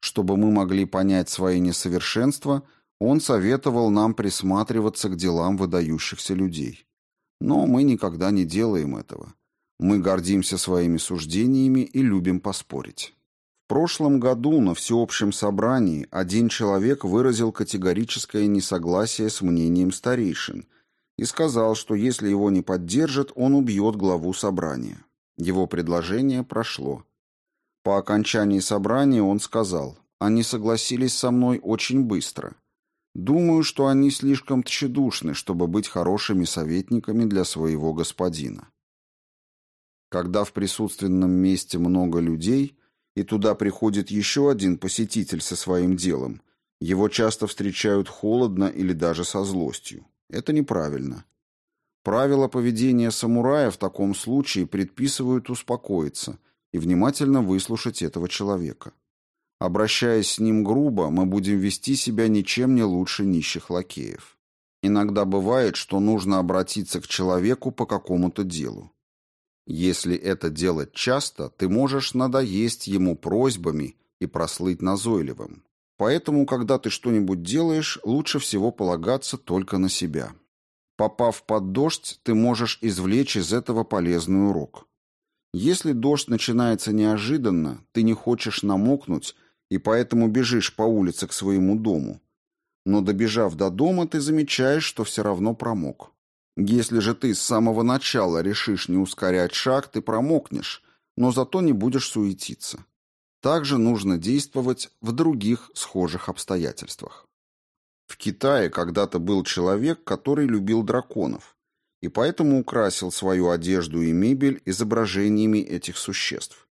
Чтобы мы могли понять свои несовершенства, он советовал нам присматриваться к делам выдающихся людей. Но мы никогда не делаем этого. Мы гордимся своими суждениями и любим поспорить. В прошлом году на всеобщем собрании один человек выразил категорическое несогласие с мнением старейшин и сказал, что если его не поддержат, он убьет главу собрания. Его предложение прошло. По окончании собрания он сказал, они согласились со мной очень быстро. Думаю, что они слишком тщедушны, чтобы быть хорошими советниками для своего господина. Когда в присутственном месте много людей, и туда приходит еще один посетитель со своим делом, его часто встречают холодно или даже со злостью. Это неправильно. Правила поведения самурая в таком случае предписывают успокоиться и внимательно выслушать этого человека. Обращаясь с ним грубо, мы будем вести себя ничем не лучше нищих лакеев. Иногда бывает, что нужно обратиться к человеку по какому-то делу. Если это делать часто, ты можешь надоесть ему просьбами и прослыть назойливым. Поэтому, когда ты что-нибудь делаешь, лучше всего полагаться только на себя. Попав под дождь, ты можешь извлечь из этого полезный урок. Если дождь начинается неожиданно, ты не хочешь намокнуть и поэтому бежишь по улице к своему дому. Но добежав до дома, ты замечаешь, что все равно промок. Если же ты с самого начала решишь не ускорять шаг, ты промокнешь, но зато не будешь суетиться. Также нужно действовать в других схожих обстоятельствах. В Китае когда-то был человек, который любил драконов, и поэтому украсил свою одежду и мебель изображениями этих существ.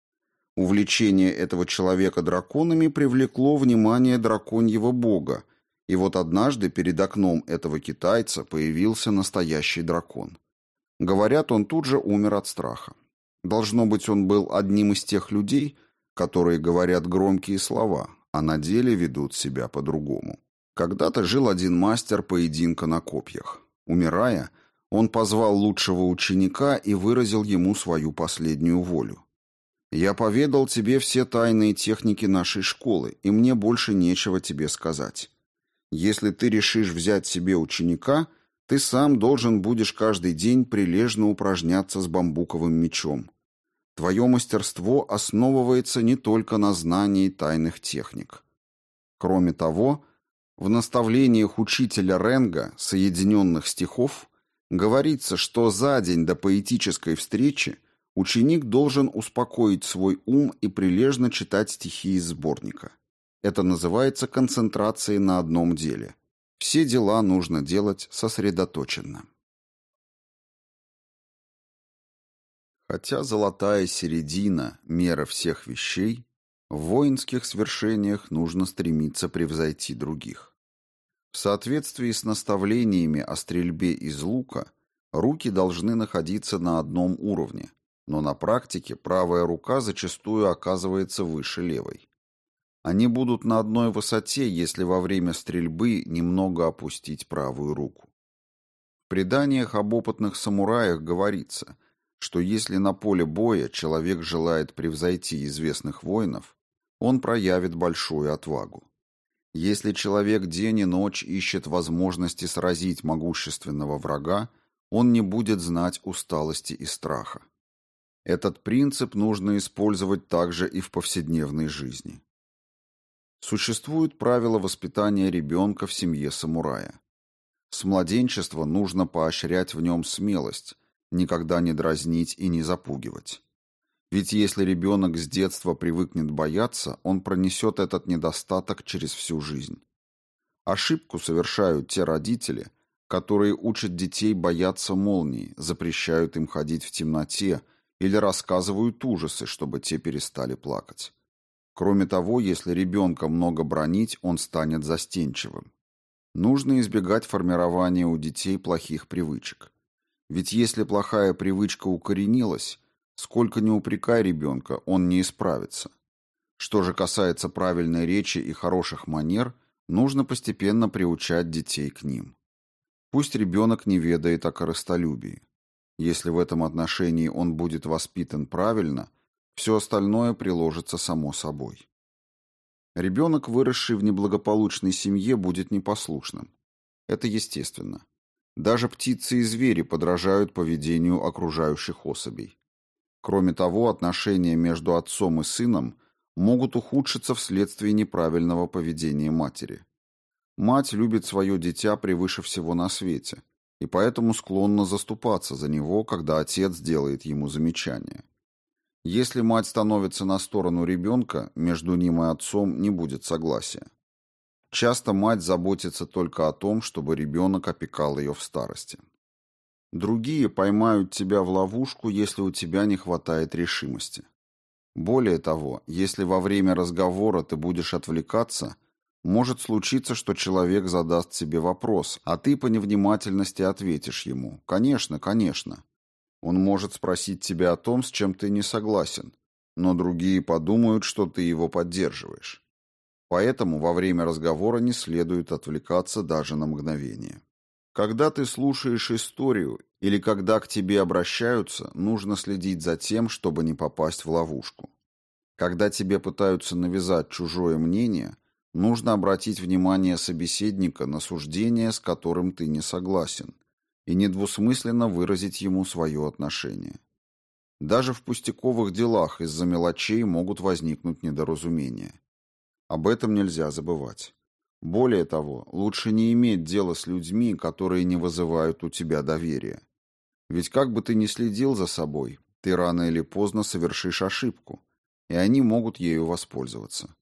Увлечение этого человека драконами привлекло внимание драконьего бога, и вот однажды перед окном этого китайца появился настоящий дракон. Говорят, он тут же умер от страха. Должно быть, он был одним из тех людей, которые говорят громкие слова, а на деле ведут себя по-другому. Когда-то жил один мастер поединка на копьях. Умирая, он позвал лучшего ученика и выразил ему свою последнюю волю. «Я поведал тебе все тайные техники нашей школы, и мне больше нечего тебе сказать. Если ты решишь взять себе ученика, ты сам должен будешь каждый день прилежно упражняться с бамбуковым мечом. Твое мастерство основывается не только на знании тайных техник. Кроме того, в наставлениях учителя Ренга «Соединенных стихов» говорится, что за день до поэтической встречи ученик должен успокоить свой ум и прилежно читать стихи из сборника. Это называется концентрацией на одном деле. Все дела нужно делать сосредоточенно. Хотя золотая середина – мера всех вещей, в воинских свершениях нужно стремиться превзойти других. В соответствии с наставлениями о стрельбе из лука, руки должны находиться на одном уровне, но на практике правая рука зачастую оказывается выше левой. Они будут на одной высоте, если во время стрельбы немного опустить правую руку. В преданиях об опытных самураях говорится, что если на поле боя человек желает превзойти известных воинов, он проявит большую отвагу. Если человек день и ночь ищет возможности сразить могущественного врага, он не будет знать усталости и страха. Этот принцип нужно использовать также и в повседневной жизни. Существуют правила воспитания ребенка в семье самурая. С младенчества нужно поощрять в нем смелость, никогда не дразнить и не запугивать. Ведь если ребенок с детства привыкнет бояться, он пронесет этот недостаток через всю жизнь. Ошибку совершают те родители, которые учат детей бояться молнии, запрещают им ходить в темноте или рассказывают ужасы, чтобы те перестали плакать. Кроме того, если ребенка много бронить, он станет застенчивым. Нужно избегать формирования у детей плохих привычек. Ведь если плохая привычка укоренилась, сколько ни упрекай ребенка, он не исправится. Что же касается правильной речи и хороших манер, нужно постепенно приучать детей к ним. Пусть ребенок не ведает о корыстолюбии. Если в этом отношении он будет воспитан правильно, все остальное приложится само собой. Ребенок, выросший в неблагополучной семье, будет непослушным. Это естественно. Даже птицы и звери подражают поведению окружающих особей. Кроме того, отношения между отцом и сыном могут ухудшиться вследствие неправильного поведения матери. Мать любит свое дитя превыше всего на свете, и поэтому склонна заступаться за него, когда отец делает ему замечание. Если мать становится на сторону ребенка, между ним и отцом не будет согласия. Часто мать заботится только о том, чтобы ребенок опекал ее в старости. Другие поймают тебя в ловушку, если у тебя не хватает решимости. Более того, если во время разговора ты будешь отвлекаться, может случиться, что человек задаст себе вопрос, а ты по невнимательности ответишь ему «Конечно, конечно». Он может спросить тебя о том, с чем ты не согласен, но другие подумают, что ты его поддерживаешь. Поэтому во время разговора не следует отвлекаться даже на мгновение. Когда ты слушаешь историю или когда к тебе обращаются, нужно следить за тем, чтобы не попасть в ловушку. Когда тебе пытаются навязать чужое мнение, нужно обратить внимание собеседника на суждение, с которым ты не согласен, и недвусмысленно выразить ему свое отношение. Даже в пустяковых делах из-за мелочей могут возникнуть недоразумения. Об этом нельзя забывать. Более того, лучше не иметь дела с людьми, которые не вызывают у тебя доверия. Ведь как бы ты ни следил за собой, ты рано или поздно совершишь ошибку, и они могут ею воспользоваться.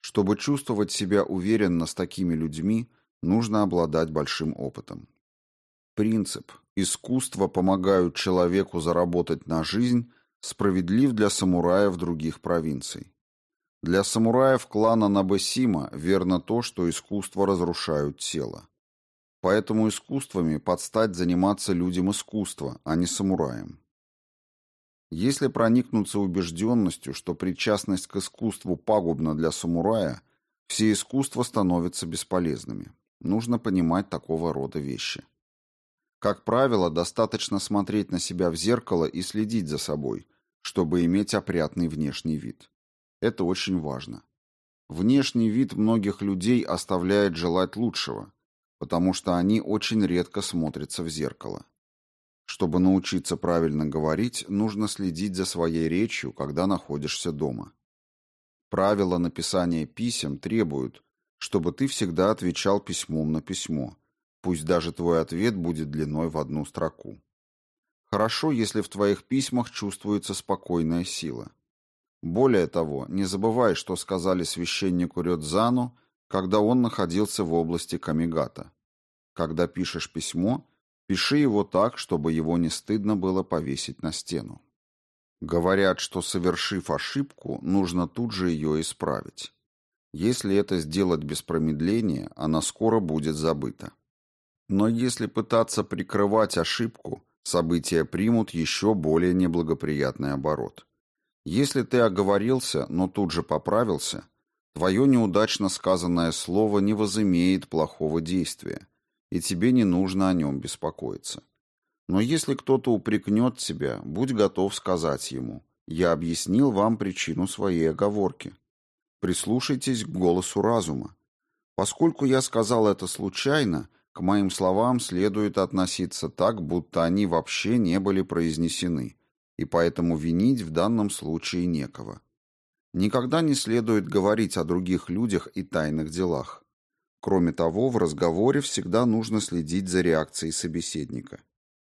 Чтобы чувствовать себя уверенно с такими людьми, нужно обладать большим опытом. Принцип «искусство помогают человеку заработать на жизнь» справедлив для самураев других провинций. Для самураев клана Набесима верно то, что искусства разрушают тело. Поэтому искусствами подстать заниматься людям искусства, а не самураям. Если проникнуться убежденностью, что причастность к искусству пагубна для самурая, все искусства становятся бесполезными. Нужно понимать такого рода вещи. Как правило, достаточно смотреть на себя в зеркало и следить за собой, чтобы иметь опрятный внешний вид. Это очень важно. Внешний вид многих людей оставляет желать лучшего, потому что они очень редко смотрятся в зеркало. Чтобы научиться правильно говорить, нужно следить за своей речью, когда находишься дома. Правила написания писем требуют, чтобы ты всегда отвечал письмом на письмо, пусть даже твой ответ будет длиной в одну строку. Хорошо, если в твоих письмах чувствуется спокойная сила. Более того, не забывай, что сказали священнику Рёдзану, когда он находился в области Камигата. Когда пишешь письмо, пиши его так, чтобы его не стыдно было повесить на стену. Говорят, что совершив ошибку, нужно тут же ее исправить. Если это сделать без промедления, она скоро будет забыта. Но если пытаться прикрывать ошибку, события примут еще более неблагоприятный оборот. Если ты оговорился, но тут же поправился, твое неудачно сказанное слово не возымеет плохого действия, и тебе не нужно о нем беспокоиться. Но если кто-то упрекнет тебя, будь готов сказать ему «Я объяснил вам причину своей оговорки». Прислушайтесь к голосу разума. Поскольку я сказал это случайно, к моим словам следует относиться так, будто они вообще не были произнесены, и поэтому винить в данном случае некого. Никогда не следует говорить о других людях и тайных делах. Кроме того, в разговоре всегда нужно следить за реакцией собеседника.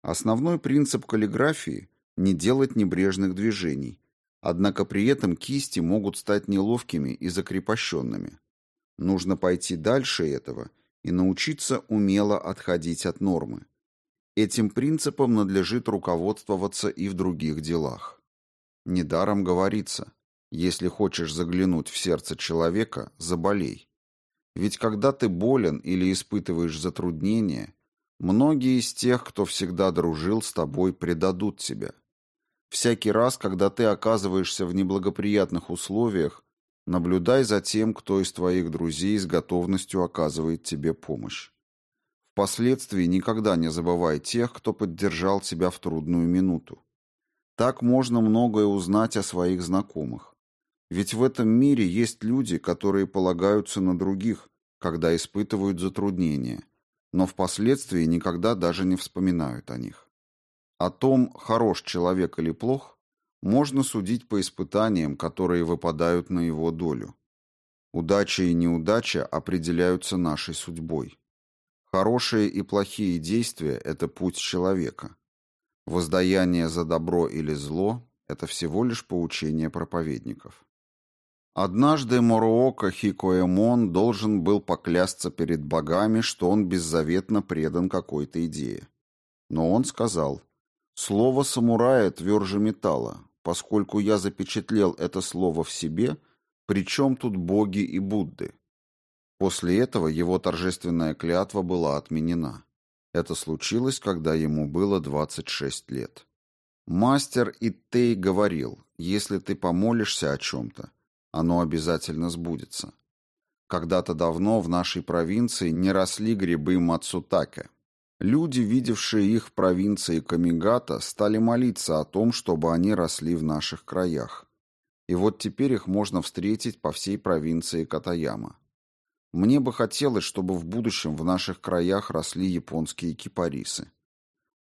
Основной принцип каллиграфии – не делать небрежных движений, однако при этом кисти могут стать неловкими и закрепощенными. Нужно пойти дальше этого и научиться умело отходить от нормы. Этим принципом надлежит руководствоваться и в других делах. Недаром говорится, если хочешь заглянуть в сердце человека, заболей. Ведь когда ты болен или испытываешь затруднения, многие из тех, кто всегда дружил с тобой, предадут тебя. Всякий раз, когда ты оказываешься в неблагоприятных условиях, наблюдай за тем, кто из твоих друзей с готовностью оказывает тебе помощь. Впоследствии никогда не забывай тех, кто поддержал тебя в трудную минуту. Так можно многое узнать о своих знакомых. Ведь в этом мире есть люди, которые полагаются на других, когда испытывают затруднения, но впоследствии никогда даже не вспоминают о них. О том, хорош человек или плох, можно судить по испытаниям, которые выпадают на его долю. Удача и неудача определяются нашей судьбой. Хорошие и плохие действия – это путь человека. Воздаяние за добро или зло – это всего лишь поучение проповедников. Однажды Моруока Хикоэмон должен был поклясться перед богами, что он беззаветно предан какой-то идее. Но он сказал, «Слово самурая тверже металла. Поскольку я запечатлел это слово в себе, причем тут боги и Будды?» После этого его торжественная клятва была отменена. Это случилось, когда ему было 26 лет. Мастер Иттей говорил, если ты помолишься о чем-то, оно обязательно сбудется. Когда-то давно в нашей провинции не росли грибы мацутаке. Люди, видевшие их в провинции Камигата, стали молиться о том, чтобы они росли в наших краях. И вот теперь их можно встретить по всей провинции Катаяма. Мне бы хотелось, чтобы в будущем в наших краях росли японские кипарисы.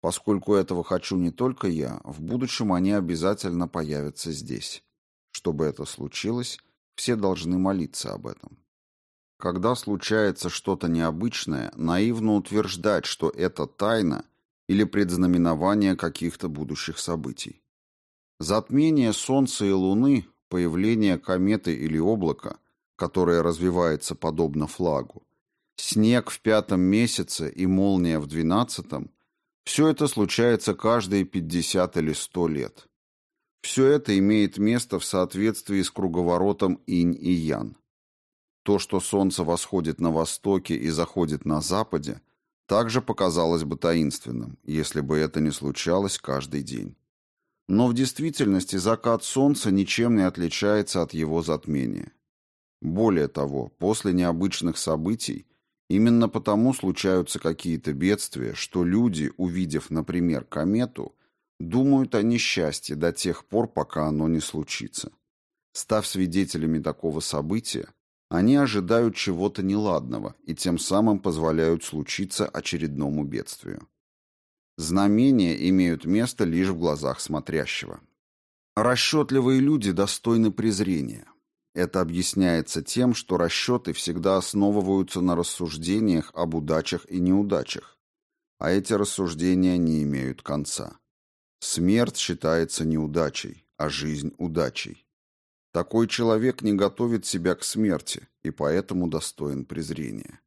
Поскольку этого хочу не только я, в будущем они обязательно появятся здесь. Чтобы это случилось, все должны молиться об этом. Когда случается что-то необычное, наивно утверждать, что это тайна или предзнаменование каких-то будущих событий. Затмение Солнца и Луны, появление кометы или облака, которое развивается подобно флагу, снег в пятом месяце и молния в двенадцатом – все это случается каждые 50 или 100 лет. Все это имеет место в соответствии с круговоротом инь и ян. То, что солнце восходит на востоке и заходит на западе, также показалось бы таинственным, если бы это не случалось каждый день. Но в действительности закат солнца ничем не отличается от его затмения. Более того, после необычных событий именно потому случаются какие-то бедствия, что люди, увидев, например, комету, думают о несчастье до тех пор, пока оно не случится. Став свидетелями такого события, они ожидают чего-то неладного и тем самым позволяют случиться очередному бедствию. Знамения имеют место лишь в глазах смотрящего. Расчетливые люди достойны презрения. Это объясняется тем, что расчеты всегда основываются на рассуждениях об удачах и неудачах, а эти рассуждения не имеют конца. Смерть считается неудачей, а жизнь – удачей. Такой человек не готовит себя к смерти и поэтому достоин презрения.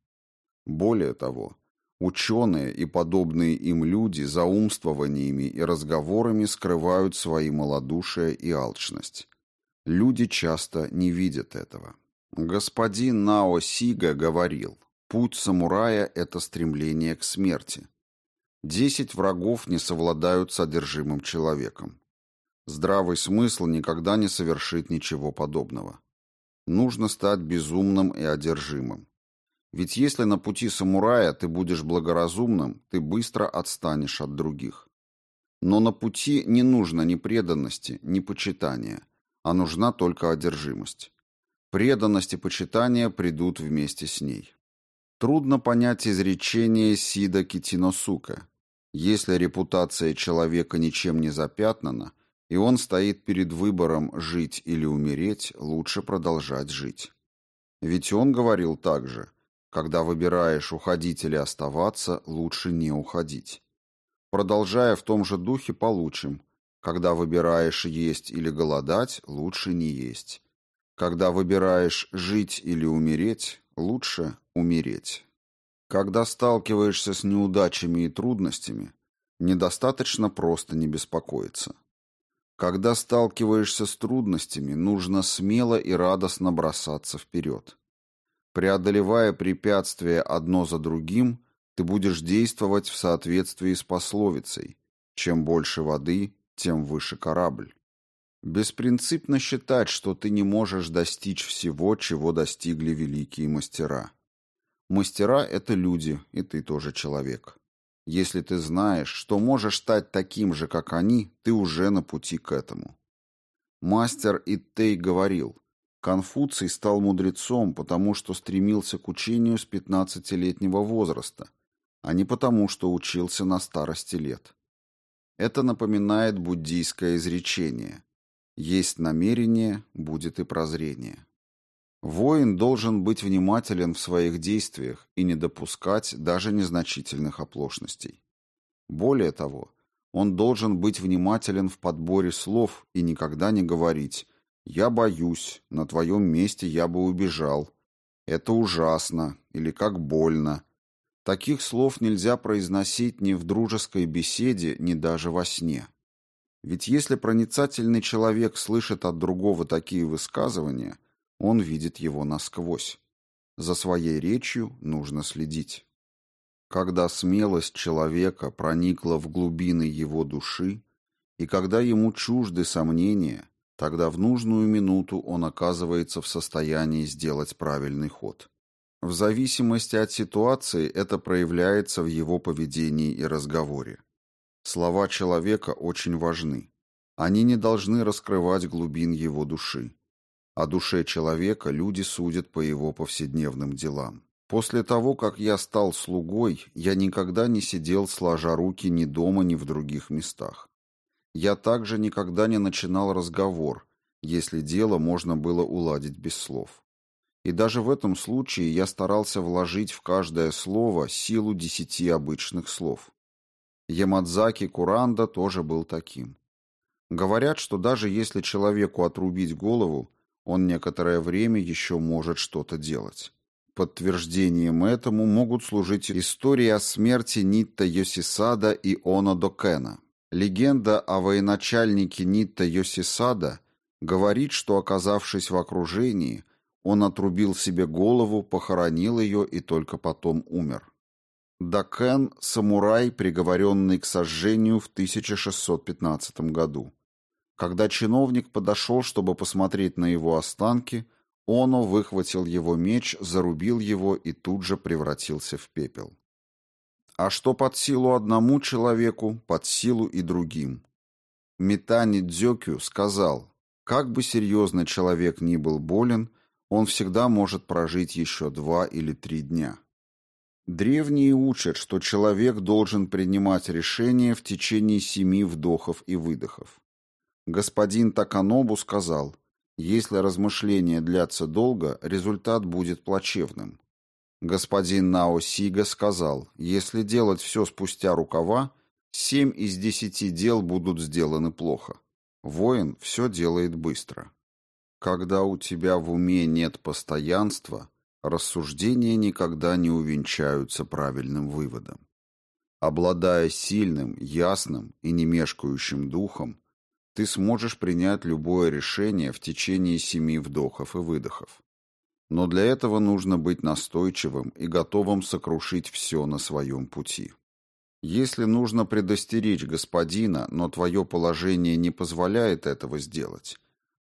Более того, ученые и подобные им люди заумствованиями и разговорами скрывают свои малодушие и алчность. Люди часто не видят этого. Господин Нао Сига говорил, путь самурая – это стремление к смерти. Десять врагов не совладают с одержимым человеком. Здравый смысл никогда не совершит ничего подобного. Нужно стать безумным и одержимым. Ведь если на пути самурая ты будешь благоразумным, ты быстро отстанешь от других. Но на пути не нужно ни преданности, ни почитания, а нужна только одержимость. Преданность и почитание придут вместе с ней. Трудно понять изречение Сида Китиносука. Если репутация человека ничем не запятнана, и он стоит перед выбором жить или умереть, лучше продолжать жить. Ведь он говорил также, когда выбираешь уходить или оставаться, лучше не уходить. Продолжая в том же духе, получим, когда выбираешь есть или голодать, лучше не есть. Когда выбираешь жить или умереть, лучше умереть. Когда сталкиваешься с неудачами и трудностями, недостаточно просто не беспокоиться. Когда сталкиваешься с трудностями, нужно смело и радостно бросаться вперед. Преодолевая препятствия одно за другим, ты будешь действовать в соответствии с пословицей «Чем больше воды, тем выше корабль». Беспринципно считать, что ты не можешь достичь всего, чего достигли великие мастера. Мастера — это люди, и ты тоже человек. Если ты знаешь, что можешь стать таким же, как они, ты уже на пути к этому. Мастер Иттей говорил, Конфуций стал мудрецом, потому что стремился к учению с 15-летнего возраста, а не потому, что учился на старости лет. Это напоминает буддийское изречение «Есть намерение, будет и прозрение». Воин должен быть внимателен в своих действиях и не допускать даже незначительных оплошностей. Более того, он должен быть внимателен в подборе слов и никогда не говорить «я боюсь», «на твоем месте я бы убежал», «это ужасно» или «как больно». Таких слов нельзя произносить ни в дружеской беседе, ни даже во сне. Ведь если проницательный человек слышит от другого такие высказывания – он видит его насквозь. За своей речью нужно следить. Когда смелость человека проникла в глубины его души, и когда ему чужды сомнения, тогда в нужную минуту он оказывается в состоянии сделать правильный ход. В зависимости от ситуации это проявляется в его поведении и разговоре. Слова человека очень важны. Они не должны раскрывать глубин его души. О душе человека люди судят по его повседневным делам. После того, как я стал слугой, я никогда не сидел сложа руки ни дома, ни в других местах. Я также никогда не начинал разговор, если дело можно было уладить без слов. И даже в этом случае я старался вложить в каждое слово силу десяти обычных слов. Ямадзаки Куранда тоже был таким. Говорят, что даже если человеку отрубить голову, он некоторое время еще может что-то делать. Подтверждением этому могут служить истории о смерти Нитта Йосисада и Оно Докена. Легенда о военачальнике Нитта Йосисада говорит, что, оказавшись в окружении, он отрубил себе голову, похоронил ее и только потом умер. Дакен – самурай, приговоренный к сожжению в 1615 году. Когда чиновник подошел, чтобы посмотреть на его останки, Оно выхватил его меч, зарубил его и тут же превратился в пепел. А что под силу одному человеку, под силу и другим. Митани Дзёкю сказал, как бы серьезно человек ни был болен, он всегда может прожить еще два или три дня. Древние учат, что человек должен принимать решения в течение семи вдохов и выдохов. Господин Таканобу сказал, если размышления длятся долго, результат будет плачевным. Господин Нао Сига сказал, если делать все спустя рукава, семь из десяти дел будут сделаны плохо. Воин все делает быстро. Когда у тебя в уме нет постоянства, рассуждения никогда не увенчаются правильным выводом. Обладая сильным, ясным и немешкающим духом, ты сможешь принять любое решение в течение семи вдохов и выдохов. Но для этого нужно быть настойчивым и готовым сокрушить все на своем пути. Если нужно предостеречь господина, но твое положение не позволяет этого сделать,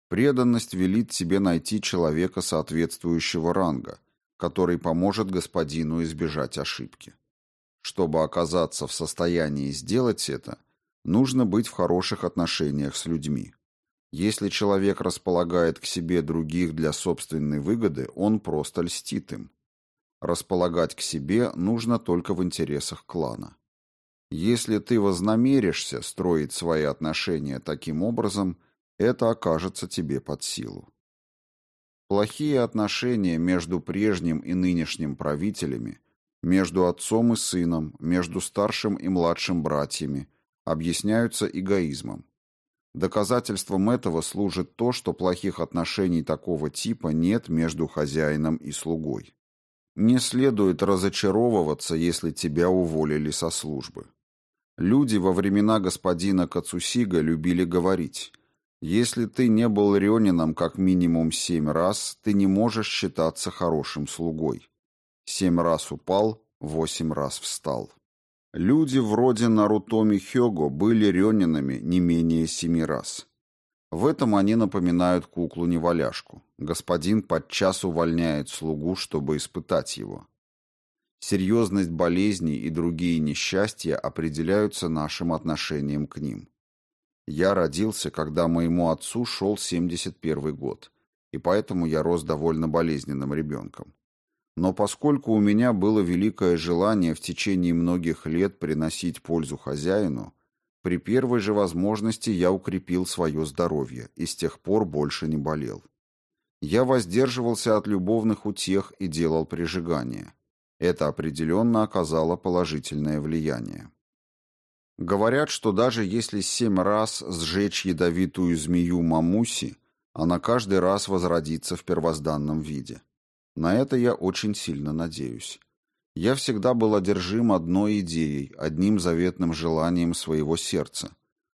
Преданность велит тебе найти человека соответствующего ранга, который поможет господину избежать ошибки. Чтобы оказаться в состоянии сделать это, нужно быть в хороших отношениях с людьми. Если человек располагает к себе других для собственной выгоды, он просто льстит им. Располагать к себе нужно только в интересах клана. Если ты вознамеришься строить свои отношения таким образом – это окажется тебе под силу. Плохие отношения между прежним и нынешним правителями, между отцом и сыном, между старшим и младшим братьями объясняются эгоизмом. Доказательством этого служит то, что плохих отношений такого типа нет между хозяином и слугой. Не следует разочаровываться, если тебя уволили со службы. Люди во времена господина Кацусига любили говорить если ты не был Рёнином как минимум семь раз, ты не можешь считаться хорошим слугой. Семь раз упал, восемь раз встал. Люди вроде Нарутоми Хёго были Рёнинами не менее семи раз. В этом они напоминают куклу-неваляшку. Господин подчас увольняет слугу, чтобы испытать его. Серьезность болезней и другие несчастья определяются нашим отношением к ним. Я родился, когда моему отцу шел 71 год, и поэтому я рос довольно болезненным ребенком. Но поскольку у меня было великое желание в течение многих лет приносить пользу хозяину, при первой же возможности я укрепил свое здоровье и с тех пор больше не болел. Я воздерживался от любовных утех и делал прижигание. Это определенно оказало положительное влияние. Говорят, что даже если семь раз сжечь ядовитую змею Мамуси, она каждый раз возродится в первозданном виде. На это я очень сильно надеюсь. Я всегда был одержим одной идеей, одним заветным желанием своего сердца.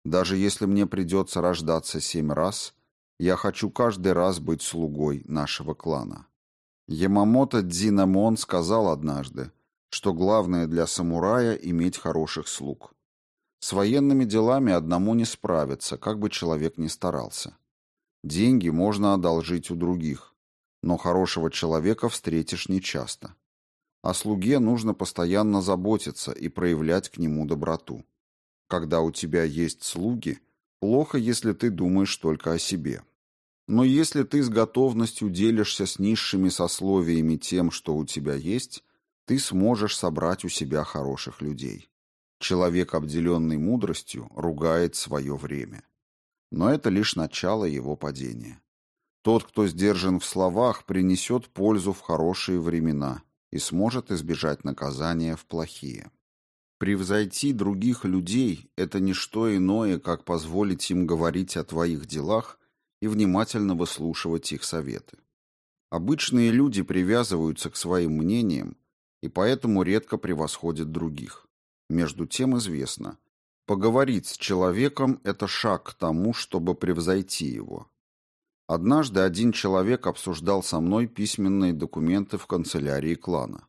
Даже если мне придется рождаться семь раз, я хочу каждый раз быть слугой нашего клана. Ямамото Дзинамон сказал однажды, что главное для самурая – иметь хороших слуг. С военными делами одному не справиться, как бы человек ни старался. Деньги можно одолжить у других. но хорошего человека встретишь нечасто. О слуге нужно постоянно заботиться и проявлять к нему доброту. Когда у тебя есть слуги, плохо, если ты думаешь только о себе. Но если ты с готовностью делишься с низшими сословиями тем, что у тебя есть, ты сможешь собрать у себя хороших людей. Человек, обделенный мудростью, ругает свое время. Но это лишь начало его падения. Тот, кто сдержан в словах, принесет пользу в хорошие времена и сможет избежать наказания в плохие. Превзойти других людей – это не что иное, как позволить им говорить о твоих делах и внимательно выслушивать их советы. Обычные люди привязываются к своим мнениям и поэтому редко превосходят других. Между тем известно, поговорить с человеком – это шаг к тому, чтобы превзойти его. Однажды один человек обсуждал со мной письменные документы в канцелярии клана.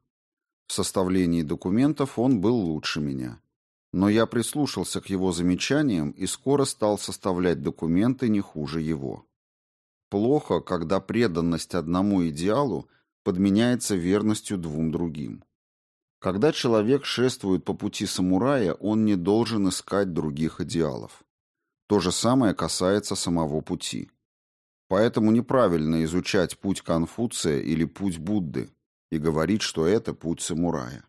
В составлении документов он был лучше меня. Но я прислушался к его замечаниям и скоро стал составлять документы не хуже его. Плохо, когда преданность одному идеалу подменяется верностью двум другим. Когда человек шествует по пути самурая, он не должен искать других идеалов. То же самое касается самого пути. Поэтому неправильно изучать путь Конфуция или путь Будды и говорить, что это путь самурая.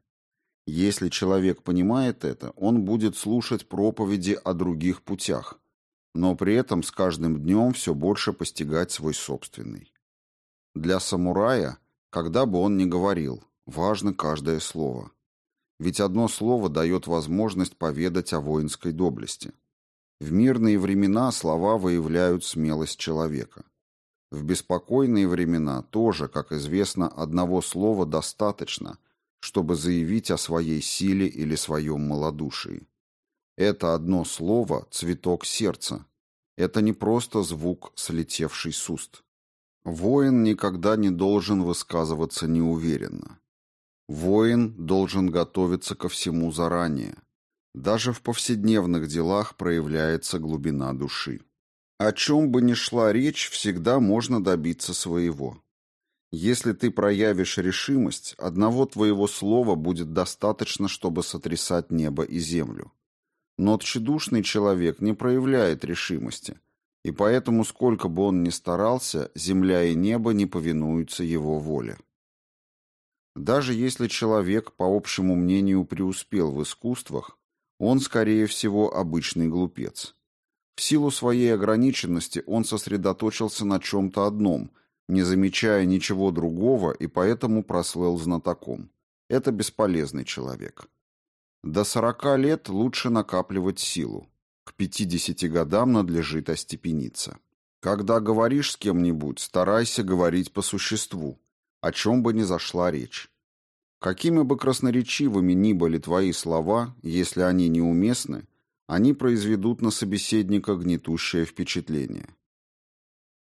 Если человек понимает это, он будет слушать проповеди о других путях, но при этом с каждым днем все больше постигать свой собственный. Для самурая, когда бы он ни говорил, важно каждое слово. Ведь одно слово дает возможность поведать о воинской доблести. В мирные времена слова выявляют смелость человека. В беспокойные времена тоже, как известно, одного слова достаточно, чтобы заявить о своей силе или своем малодушии. Это одно слово – цветок сердца. Это не просто звук, слетевший с уст. Воин никогда не должен высказываться неуверенно. Воин должен готовиться ко всему заранее. Даже в повседневных делах проявляется глубина души. О чем бы ни шла речь, всегда можно добиться своего. Если ты проявишь решимость, одного твоего слова будет достаточно, чтобы сотрясать небо и землю. Но тщедушный человек не проявляет решимости, и поэтому, сколько бы он ни старался, земля и небо не повинуются его воле. Даже если человек, по общему мнению, преуспел в искусствах, он, скорее всего, обычный глупец. В силу своей ограниченности он сосредоточился на чем-то одном, не замечая ничего другого и поэтому прослыл знатоком. Это бесполезный человек. До сорока лет лучше накапливать силу. К пятидесяти годам надлежит остепениться. Когда говоришь с кем-нибудь, старайся говорить по существу, о чем бы ни зашла речь. Какими бы красноречивыми ни были твои слова, если они неуместны, они произведут на собеседника гнетущее впечатление.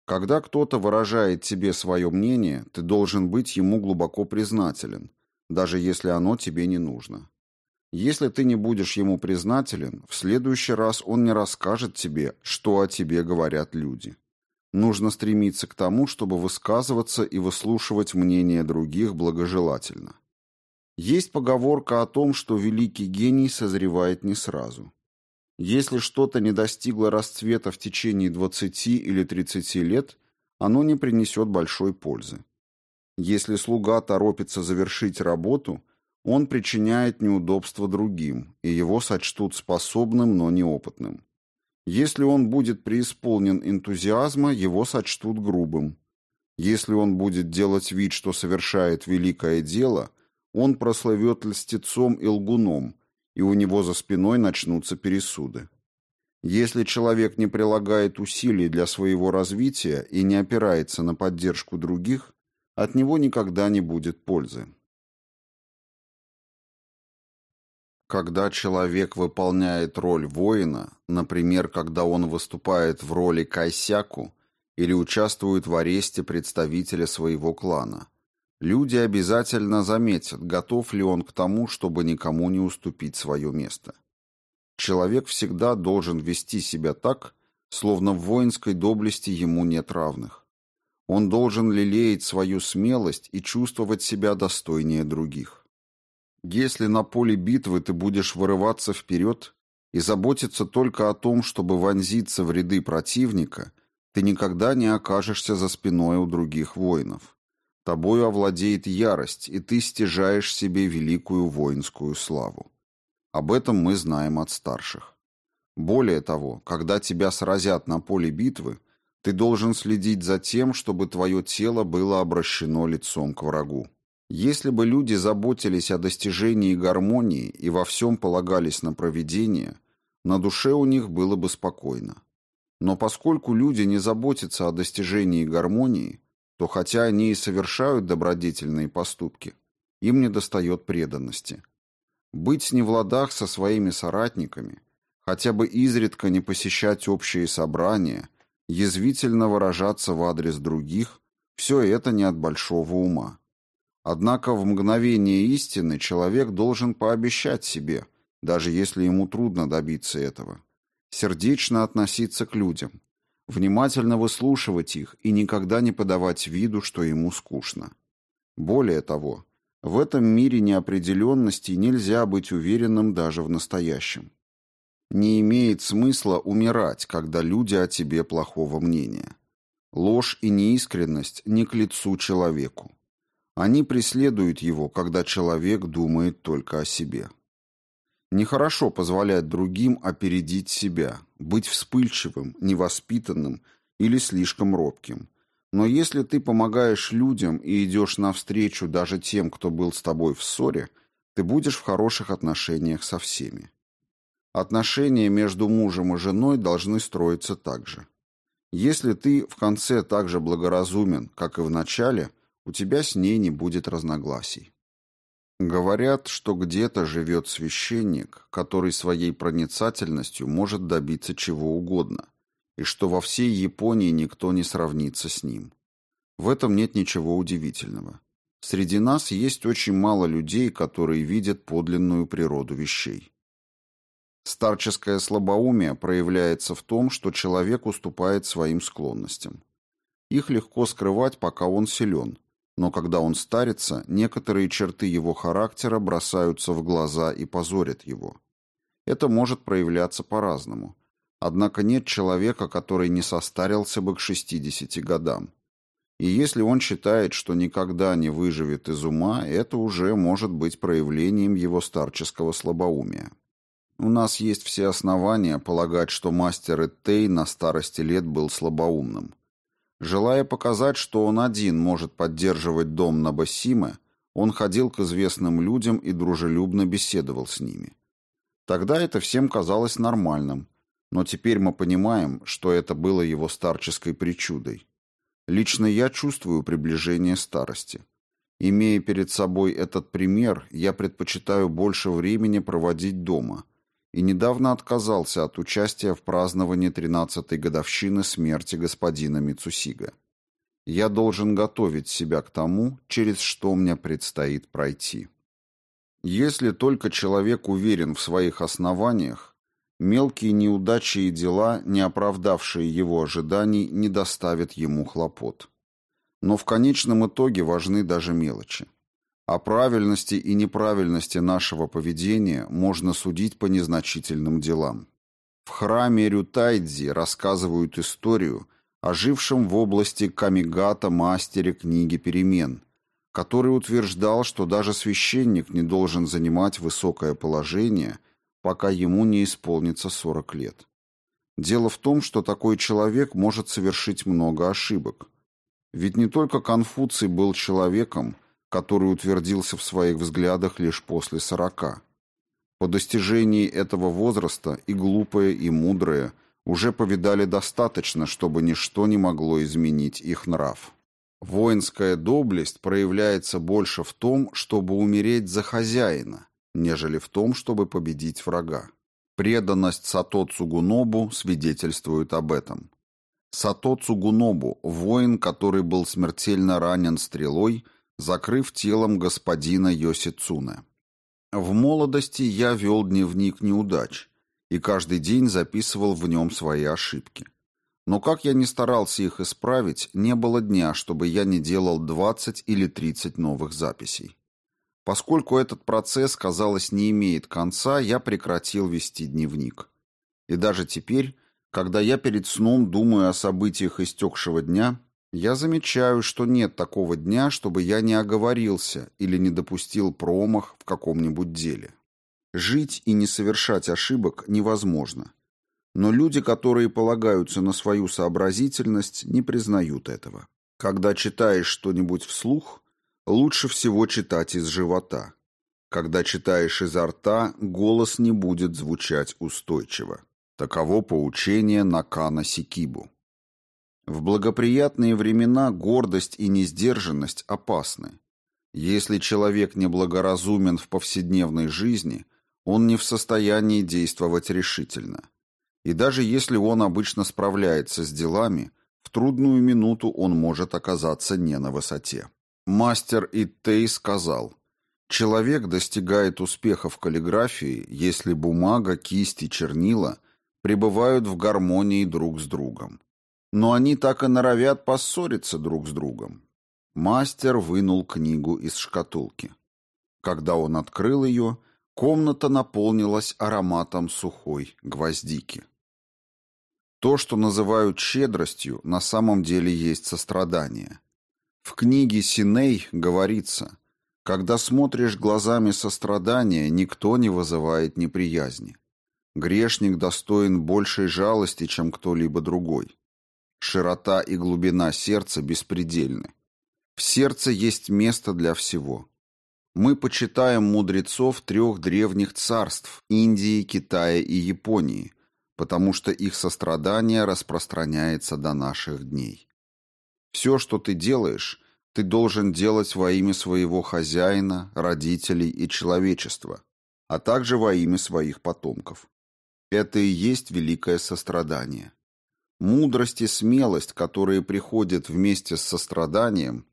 Когда кто-то выражает тебе свое мнение, ты должен быть ему глубоко признателен, даже если оно тебе не нужно. Если ты не будешь ему признателен, в следующий раз он не расскажет тебе, что о тебе говорят люди. Нужно стремиться к тому, чтобы высказываться и выслушивать мнение других благожелательно. Есть поговорка о том, что великий гений созревает не сразу. Если что-то не достигло расцвета в течение 20 или 30 лет, оно не принесет большой пользы. Если слуга торопится завершить работу, он причиняет неудобства другим, и его сочтут способным, но неопытным. Если он будет преисполнен энтузиазма, его сочтут грубым. Если он будет делать вид, что совершает великое дело, он прославет льстецом и лгуном, и у него за спиной начнутся пересуды. Если человек не прилагает усилий для своего развития и не опирается на поддержку других, от него никогда не будет пользы. Когда человек выполняет роль воина, например, когда он выступает в роли кайсяку или участвует в аресте представителя своего клана, Люди обязательно заметят, готов ли он к тому, чтобы никому не уступить свое место. Человек всегда должен вести себя так, словно в воинской доблести ему нет равных. Он должен лелеять свою смелость и чувствовать себя достойнее других. Если на поле битвы ты будешь вырываться вперед и заботиться только о том, чтобы вонзиться в ряды противника, ты никогда не окажешься за спиной у других воинов. Тобою овладеет ярость, и ты стяжаешь себе великую воинскую славу. Об этом мы знаем от старших. Более того, когда тебя сразят на поле битвы, ты должен следить за тем, чтобы твое тело было обращено лицом к врагу. Если бы люди заботились о достижении гармонии и во всем полагались на провидение, на душе у них было бы спокойно. Но поскольку люди не заботятся о достижении гармонии, то хотя они и совершают добродетельные поступки, им недостает преданности. Быть не в ладах со своими соратниками, хотя бы изредка не посещать общие собрания, язвительно выражаться в адрес других – все это не от большого ума. Однако в мгновение истины человек должен пообещать себе, даже если ему трудно добиться этого, сердечно относиться к людям, внимательно выслушивать их и никогда не подавать виду, что ему скучно. Более того, в этом мире неопределенности нельзя быть уверенным даже в настоящем. Не имеет смысла умирать, когда люди о тебе плохого мнения. Ложь и неискренность не к лицу человеку. Они преследуют его, когда человек думает только о себе. Нехорошо позволять другим опередить себя, быть вспыльчивым, невоспитанным или слишком робким. Но если ты помогаешь людям и идешь навстречу даже тем, кто был с тобой в ссоре, ты будешь в хороших отношениях со всеми. Отношения между мужем и женой должны строиться так же. Если ты в конце так же благоразумен, как и в начале, у тебя с ней не будет разногласий. Говорят, что где-то живет священник, который своей проницательностью может добиться чего угодно, и что во всей Японии никто не сравнится с ним. В этом нет ничего удивительного. Среди нас есть очень мало людей, которые видят подлинную природу вещей. Старческое слабоумие проявляется в том, что человек уступает своим склонностям. Их легко скрывать, пока он силен, но когда он старится, некоторые черты его характера бросаются в глаза и позорят его. Это может проявляться по-разному. Однако нет человека, который не состарился бы к 60 годам. И если он считает, что никогда не выживет из ума, это уже может быть проявлением его старческого слабоумия. У нас есть все основания полагать, что мастер Эттей на старости лет был слабоумным. Желая показать, что он один может поддерживать дом Набасимы, он ходил к известным людям и дружелюбно беседовал с ними. Тогда это всем казалось нормальным, но теперь мы понимаем, что это было его старческой причудой. Лично я чувствую приближение старости. Имея перед собой этот пример, я предпочитаю больше времени проводить дома – и недавно отказался от участия в праздновании 13-й годовщины смерти господина Мицусига. Я должен готовить себя к тому, через что мне предстоит пройти. Если только человек уверен в своих основаниях, мелкие неудачи и дела, не оправдавшие его ожиданий, не доставят ему хлопот. Но в конечном итоге важны даже мелочи. О правильности и неправильности нашего поведения можно судить по незначительным делам. В храме Рютайдзи рассказывают историю о жившем в области Камигата мастере книги перемен, который утверждал, что даже священник не должен занимать высокое положение, пока ему не исполнится 40 лет. Дело в том, что такой человек может совершить много ошибок. Ведь не только Конфуций был человеком, который утвердился в своих взглядах лишь после сорока. По достижении этого возраста и глупые, и мудрые уже повидали достаточно, чтобы ничто не могло изменить их нрав. Воинская доблесть проявляется больше в том, чтобы умереть за хозяина, нежели в том, чтобы победить врага. Преданность Сато Цугунобу свидетельствует об этом. Сато Цугунобу, воин, который был смертельно ранен стрелой, закрыв телом господина Йосицуне. В молодости я вел дневник неудач и каждый день записывал в нем свои ошибки. Но как я ни старался их исправить, не было дня, чтобы я не делал 20 или 30 новых записей. Поскольку этот процесс, казалось, не имеет конца, я прекратил вести дневник. И даже теперь, когда я перед сном думаю о событиях истекшего дня, я замечаю, что нет такого дня, чтобы я не оговорился или не допустил промах в каком-нибудь деле. Жить и не совершать ошибок невозможно. Но люди, которые полагаются на свою сообразительность, не признают этого. Когда читаешь что-нибудь вслух, лучше всего читать из живота. Когда читаешь изо рта, голос не будет звучать устойчиво. Таково поучение Накана Сикибу. В благоприятные времена гордость и несдержанность опасны. Если человек неблагоразумен в повседневной жизни, он не в состоянии действовать решительно. И даже если он обычно справляется с делами, в трудную минуту он может оказаться не на высоте. Мастер Иттей сказал, «Человек достигает успеха в каллиграфии, если бумага, кисть и чернила пребывают в гармонии друг с другом. Но они так и норовят поссориться друг с другом». Мастер вынул книгу из шкатулки. Когда он открыл ее, комната наполнилась ароматом сухой гвоздики. То, что называют щедростью, на самом деле есть сострадание. В книге Синей говорится, когда смотришь глазами сострадания, никто не вызывает неприязни. Грешник достоин большей жалости, чем кто-либо другой. Широта и глубина сердца беспредельны. В сердце есть место для всего. Мы почитаем мудрецов трех древних царств – Индии, Китая и Японии – потому что их сострадание распространяется до наших дней. Все, что ты делаешь, ты должен делать во имя своего хозяина, родителей и человечества, а также во имя своих потомков. Это и есть великое сострадание. Мудрость и смелость, которые приходят вместе с состраданием,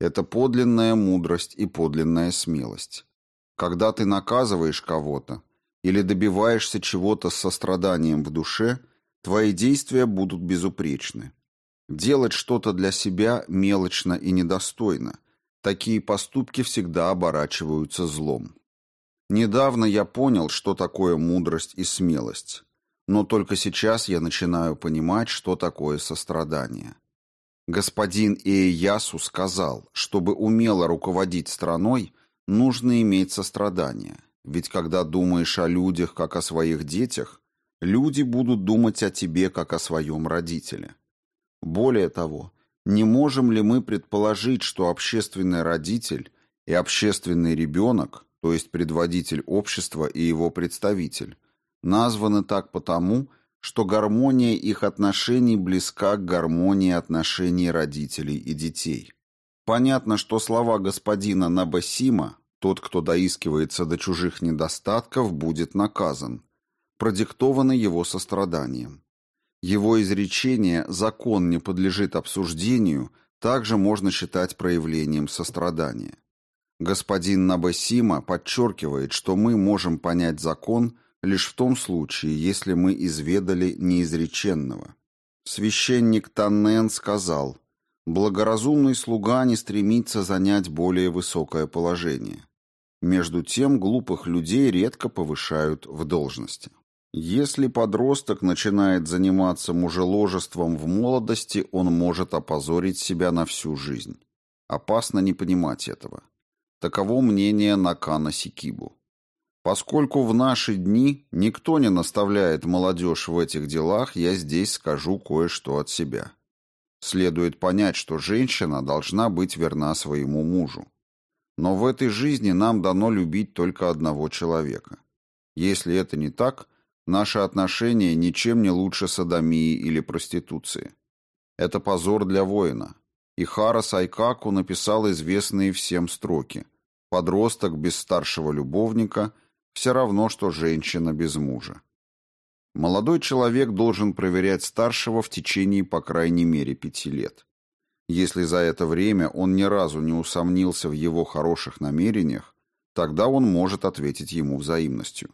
это подлинная мудрость и подлинная смелость. Когда ты наказываешь кого-то, или добиваешься чего-то с состраданием в душе, твои действия будут безупречны. Делать что-то для себя мелочно и недостойно. Такие поступки всегда оборачиваются злом. Недавно я понял, что такое мудрость и смелость. Но только сейчас я начинаю понимать, что такое сострадание. Господин Иеясу сказал, чтобы умело руководить страной, нужно иметь сострадание. Ведь когда думаешь о людях, как о своих детях, люди будут думать о тебе, как о своем родителе. Более того, не можем ли мы предположить, что общественный родитель и общественный ребенок, то есть предводитель общества и его представитель, названы так потому, что гармония их отношений близка к гармонии отношений родителей и детей. Понятно, что слова господина Набасима тот, кто доискивается до чужих недостатков, будет наказан, продиктовано его состраданием. Его изречение «закон не подлежит обсуждению» также можно считать проявлением сострадания. Господин Набасима подчеркивает, что мы можем понять закон лишь в том случае, если мы изведали неизреченного. Священник Таннен сказал, «Благоразумный слуга не стремится занять более высокое положение». Между тем глупых людей редко повышают в должности. Если подросток начинает заниматься мужеложеством в молодости, он может опозорить себя на всю жизнь. Опасно не понимать этого. Таково мнение Накана Сикибу. Поскольку в наши дни никто не наставляет молодежь в этих делах, я здесь скажу кое-что от себя. Следует понять, что женщина должна быть верна своему мужу. Но в этой жизни нам дано любить только одного человека. Если это не так, наши отношения ничем не лучше садомии или проституции. Это позор для воина. И Хара Сайкаку написал известные всем строки. Подросток без старшего любовника все равно, что женщина без мужа. Молодой человек должен проверять старшего в течение по крайней мере пяти лет. Если за это время он ни разу не усомнился в его хороших намерениях, тогда он может ответить ему взаимностью.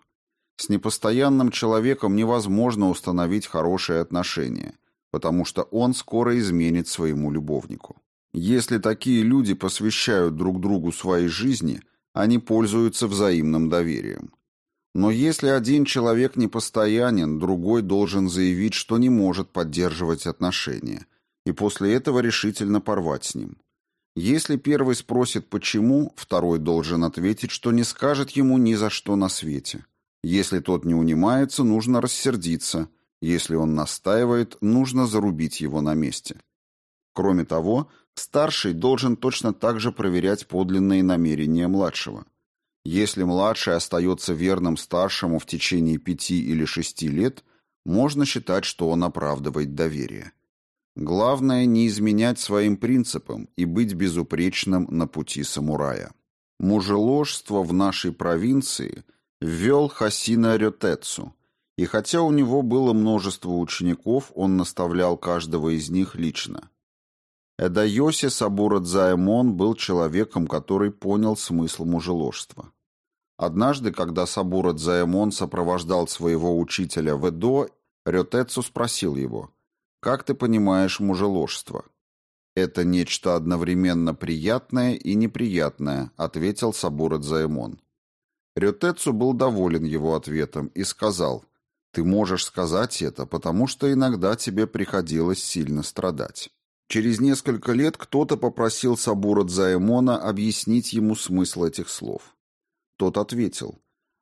С непостоянным человеком невозможно установить хорошие отношения, потому что он скоро изменит своему любовнику. Если такие люди посвящают друг другу своей жизни, они пользуются взаимным доверием. Но если один человек непостоянен, другой должен заявить, что не может поддерживать отношения, и после этого решительно порвать с ним. Если первый спросит «почему», второй должен ответить, что не скажет ему ни за что на свете. Если тот не унимается, нужно рассердиться. Если он настаивает, нужно зарубить его на месте. Кроме того, старший должен точно так же проверять подлинные намерения младшего. Если младший остается верным старшему в течение пяти или шести лет, можно считать, что он оправдывает доверие. Главное не изменять своим принципам и быть безупречным на пути самурая. Мужеложство в нашей провинции ввел Хасина Рётецу, и хотя у него было множество учеников, он наставлял каждого из них лично. Эдайоси Сабура Дзаэмон был человеком, который понял смысл мужеложства. Однажды, когда Сабура Дзаэмон сопровождал своего учителя в Эдо, Рётецу спросил его, «Как ты понимаешь мужеложство?» «Это нечто одновременно приятное и неприятное», — ответил Сабура Дзаэмон. Рётецу был доволен его ответом и сказал, «Ты можешь сказать это, потому что иногда тебе приходилось сильно страдать». Через несколько лет кто-то попросил Сабура Дзаэмона объяснить ему смысл этих слов. Тот ответил,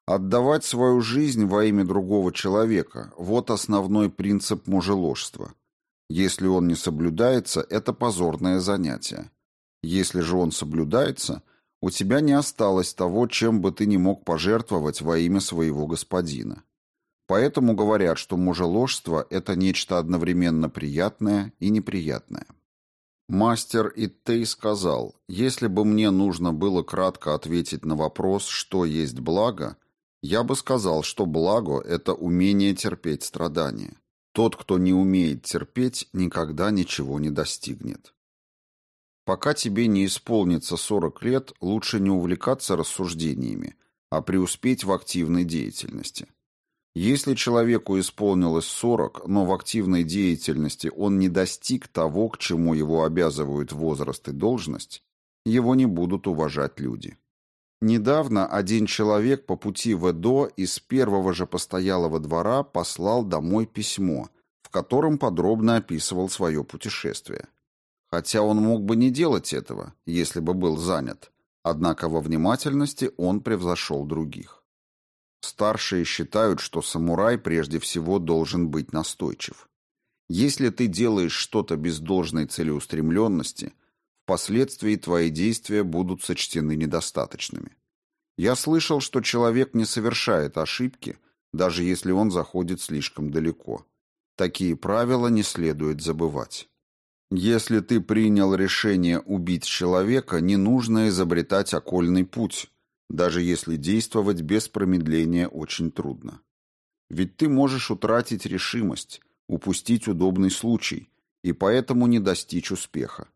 «Отдавать свою жизнь во имя другого человека – вот основной принцип мужеложства. Если он не соблюдается, это позорное занятие. Если же он соблюдается, у тебя не осталось того, чем бы ты не мог пожертвовать во имя своего господина. Поэтому говорят, что мужеложство – это нечто одновременно приятное и неприятное. Мастер Иттей сказал, если бы мне нужно было кратко ответить на вопрос, что есть благо, я бы сказал, что благо – это умение терпеть страдания. Тот, кто не умеет терпеть, никогда ничего не достигнет. Пока тебе не исполнится 40 лет, лучше не увлекаться рассуждениями, а преуспеть в активной деятельности. Если человеку исполнилось 40, но в активной деятельности он не достиг того, к чему его обязывают возраст и должность, его не будут уважать люди. Недавно один человек по пути в Эдо из первого же постоялого двора послал домой письмо, в котором подробно описывал свое путешествие. Хотя он мог бы не делать этого, если бы был занят, однако во внимательности он превзошел других. Старшие считают, что самурай прежде всего должен быть настойчив. Если ты делаешь что-то без должной целеустремленности, впоследствии твои действия будут сочтены недостаточными. Я слышал, что человек не совершает ошибки, даже если он заходит слишком далеко. Такие правила не следует забывать. Если ты принял решение убить человека, не нужно изобретать окольный путь, даже если действовать без промедления очень трудно. Ведь ты можешь утратить решимость, упустить удобный случай и поэтому не достичь успеха.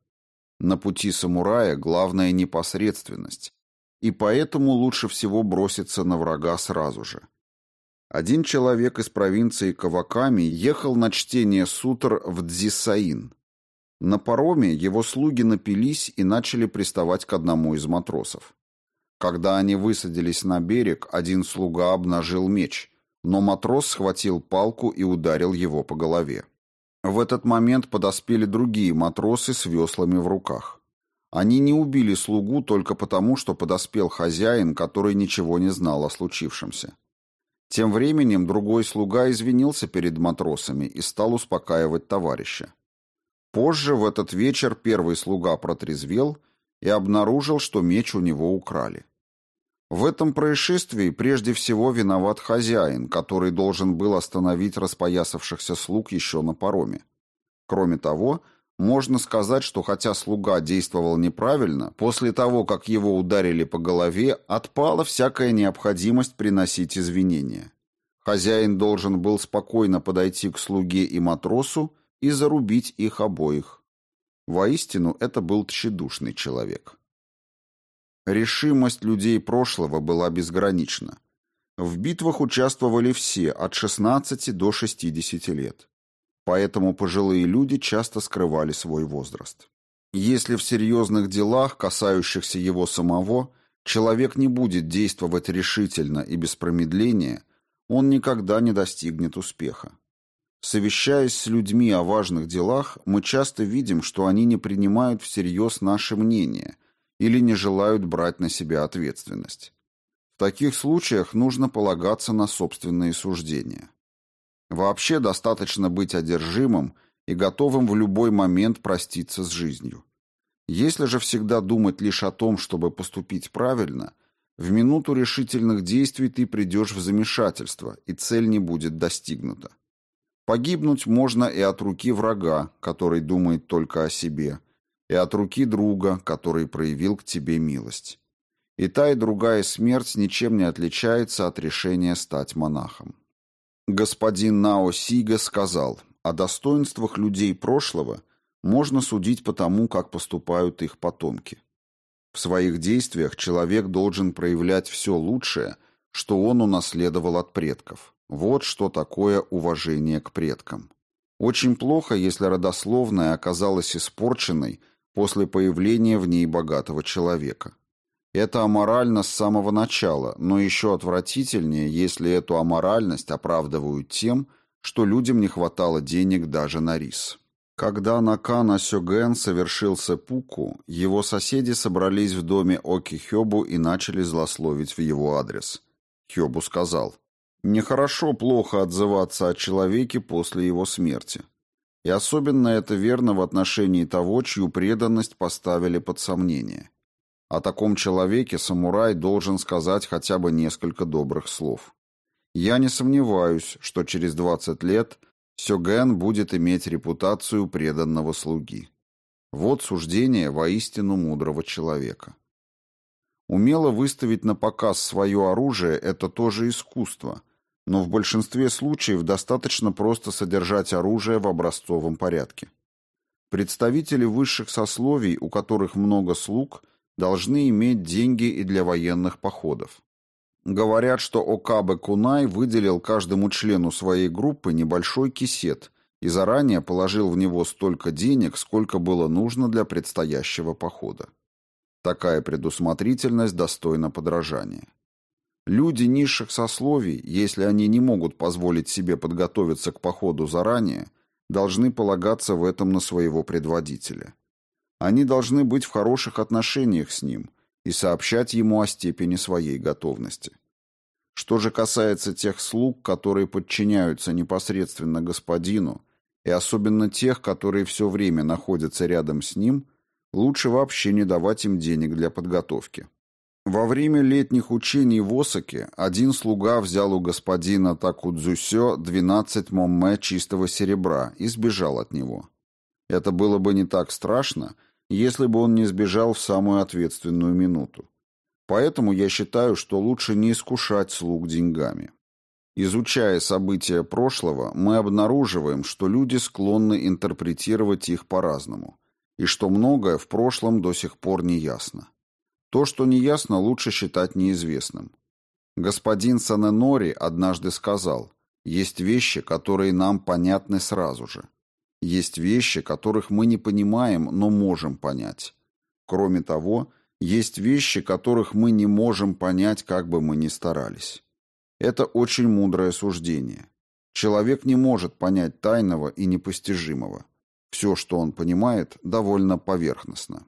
На пути самурая главная непосредственность, и поэтому лучше всего броситься на врага сразу же. Один человек из провинции Каваками ехал на чтение сутр в Дзисаин. На пароме его слуги напились и начали приставать к одному из матросов. Когда они высадились на берег, один слуга обнажил меч, но матрос схватил палку и ударил его по голове. В этот момент подоспели другие матросы с веслами в руках. Они не убили слугу только потому, что подоспел хозяин, который ничего не знал о случившемся. Тем временем другой слуга извинился перед матросами и стал успокаивать товарища. Позже в этот вечер первый слуга протрезвел и обнаружил, что меч у него украли. В этом происшествии прежде всего виноват хозяин, который должен был остановить распоясавшихся слуг еще на пароме. Кроме того, можно сказать, что хотя слуга действовал неправильно, после того, как его ударили по голове, отпала всякая необходимость приносить извинения. Хозяин должен был спокойно подойти к слуге и матросу и зарубить их обоих. Воистину, это был тщедушный человек. Решимость людей прошлого была безгранична. В битвах участвовали все от 16 до 60 лет. Поэтому пожилые люди часто скрывали свой возраст. Если в серьезных делах, касающихся его самого, человек не будет действовать решительно и без промедления, он никогда не достигнет успеха. Совещаясь с людьми о важных делах, мы часто видим, что они не принимают всерьез наше мнение или не желают брать на себя ответственность. В таких случаях нужно полагаться на собственные суждения. Вообще достаточно быть одержимым и готовым в любой момент проститься с жизнью. Если же всегда думать лишь о том, чтобы поступить правильно, в минуту решительных действий ты придешь в замешательство, и цель не будет достигнута. Погибнуть можно и от руки врага, который думает только о себе, и от руки друга, который проявил к тебе милость. И та, и другая смерть ничем не отличается от решения стать монахом. Господин Нао Сига сказал, о достоинствах людей прошлого можно судить по тому, как поступают их потомки. В своих действиях человек должен проявлять все лучшее, что он унаследовал от предков. Вот что такое уважение к предкам. Очень плохо, если родословная оказалась испорченной после появления в ней богатого человека. Это аморально с самого начала, но еще отвратительнее, если эту аморальность оправдывают тем, что людям не хватало денег даже на рис. Когда Накана Сёген совершил сеппуку, его соседи собрались в доме Оки Хёбу и начали злословить в его адрес. Хёбу сказал, Нехорошо плохо отзываться о человеке после его смерти. И особенно это верно в отношении того, чью преданность поставили под сомнение. О таком человеке самурай должен сказать хотя бы несколько добрых слов. Я не сомневаюсь, что через 20 лет Сёген будет иметь репутацию преданного слуги. Вот суждение воистину мудрого человека. Умело выставить на показ свое оружие – это тоже искусство – но в большинстве случаев достаточно просто содержать оружие в образцовом порядке. Представители высших сословий, у которых много слуг, должны иметь деньги и для военных походов. Говорят, что Окабе Кунай выделил каждому члену своей группы небольшой кисет и заранее положил в него столько денег, сколько было нужно для предстоящего похода. Такая предусмотрительность достойна подражания. Люди низших сословий, если они не могут позволить себе подготовиться к походу заранее, должны полагаться в этом на своего предводителя. Они должны быть в хороших отношениях с ним и сообщать ему о степени своей готовности. Что же касается тех слуг, которые подчиняются непосредственно господину, и особенно тех, которые все время находятся рядом с ним, лучше вообще не давать им денег для подготовки. Во время летних учений в Осаке один слуга взял у господина Такудзусё 12 момме чистого серебра и сбежал от него. Это было бы не так страшно, если бы он не сбежал в самую ответственную минуту. Поэтому я считаю, что лучше не искушать слуг деньгами. Изучая события прошлого, мы обнаруживаем, что люди склонны интерпретировать их по-разному, и что многое в прошлом до сих пор не ясно. То, что неясно, лучше считать неизвестным. Господин Саненори однажды сказал, есть вещи, которые нам понятны сразу же. Есть вещи, которых мы не понимаем, но можем понять. Кроме того, есть вещи, которых мы не можем понять, как бы мы ни старались. Это очень мудрое суждение. Человек не может понять тайного и непостижимого. Все, что он понимает, довольно поверхностно.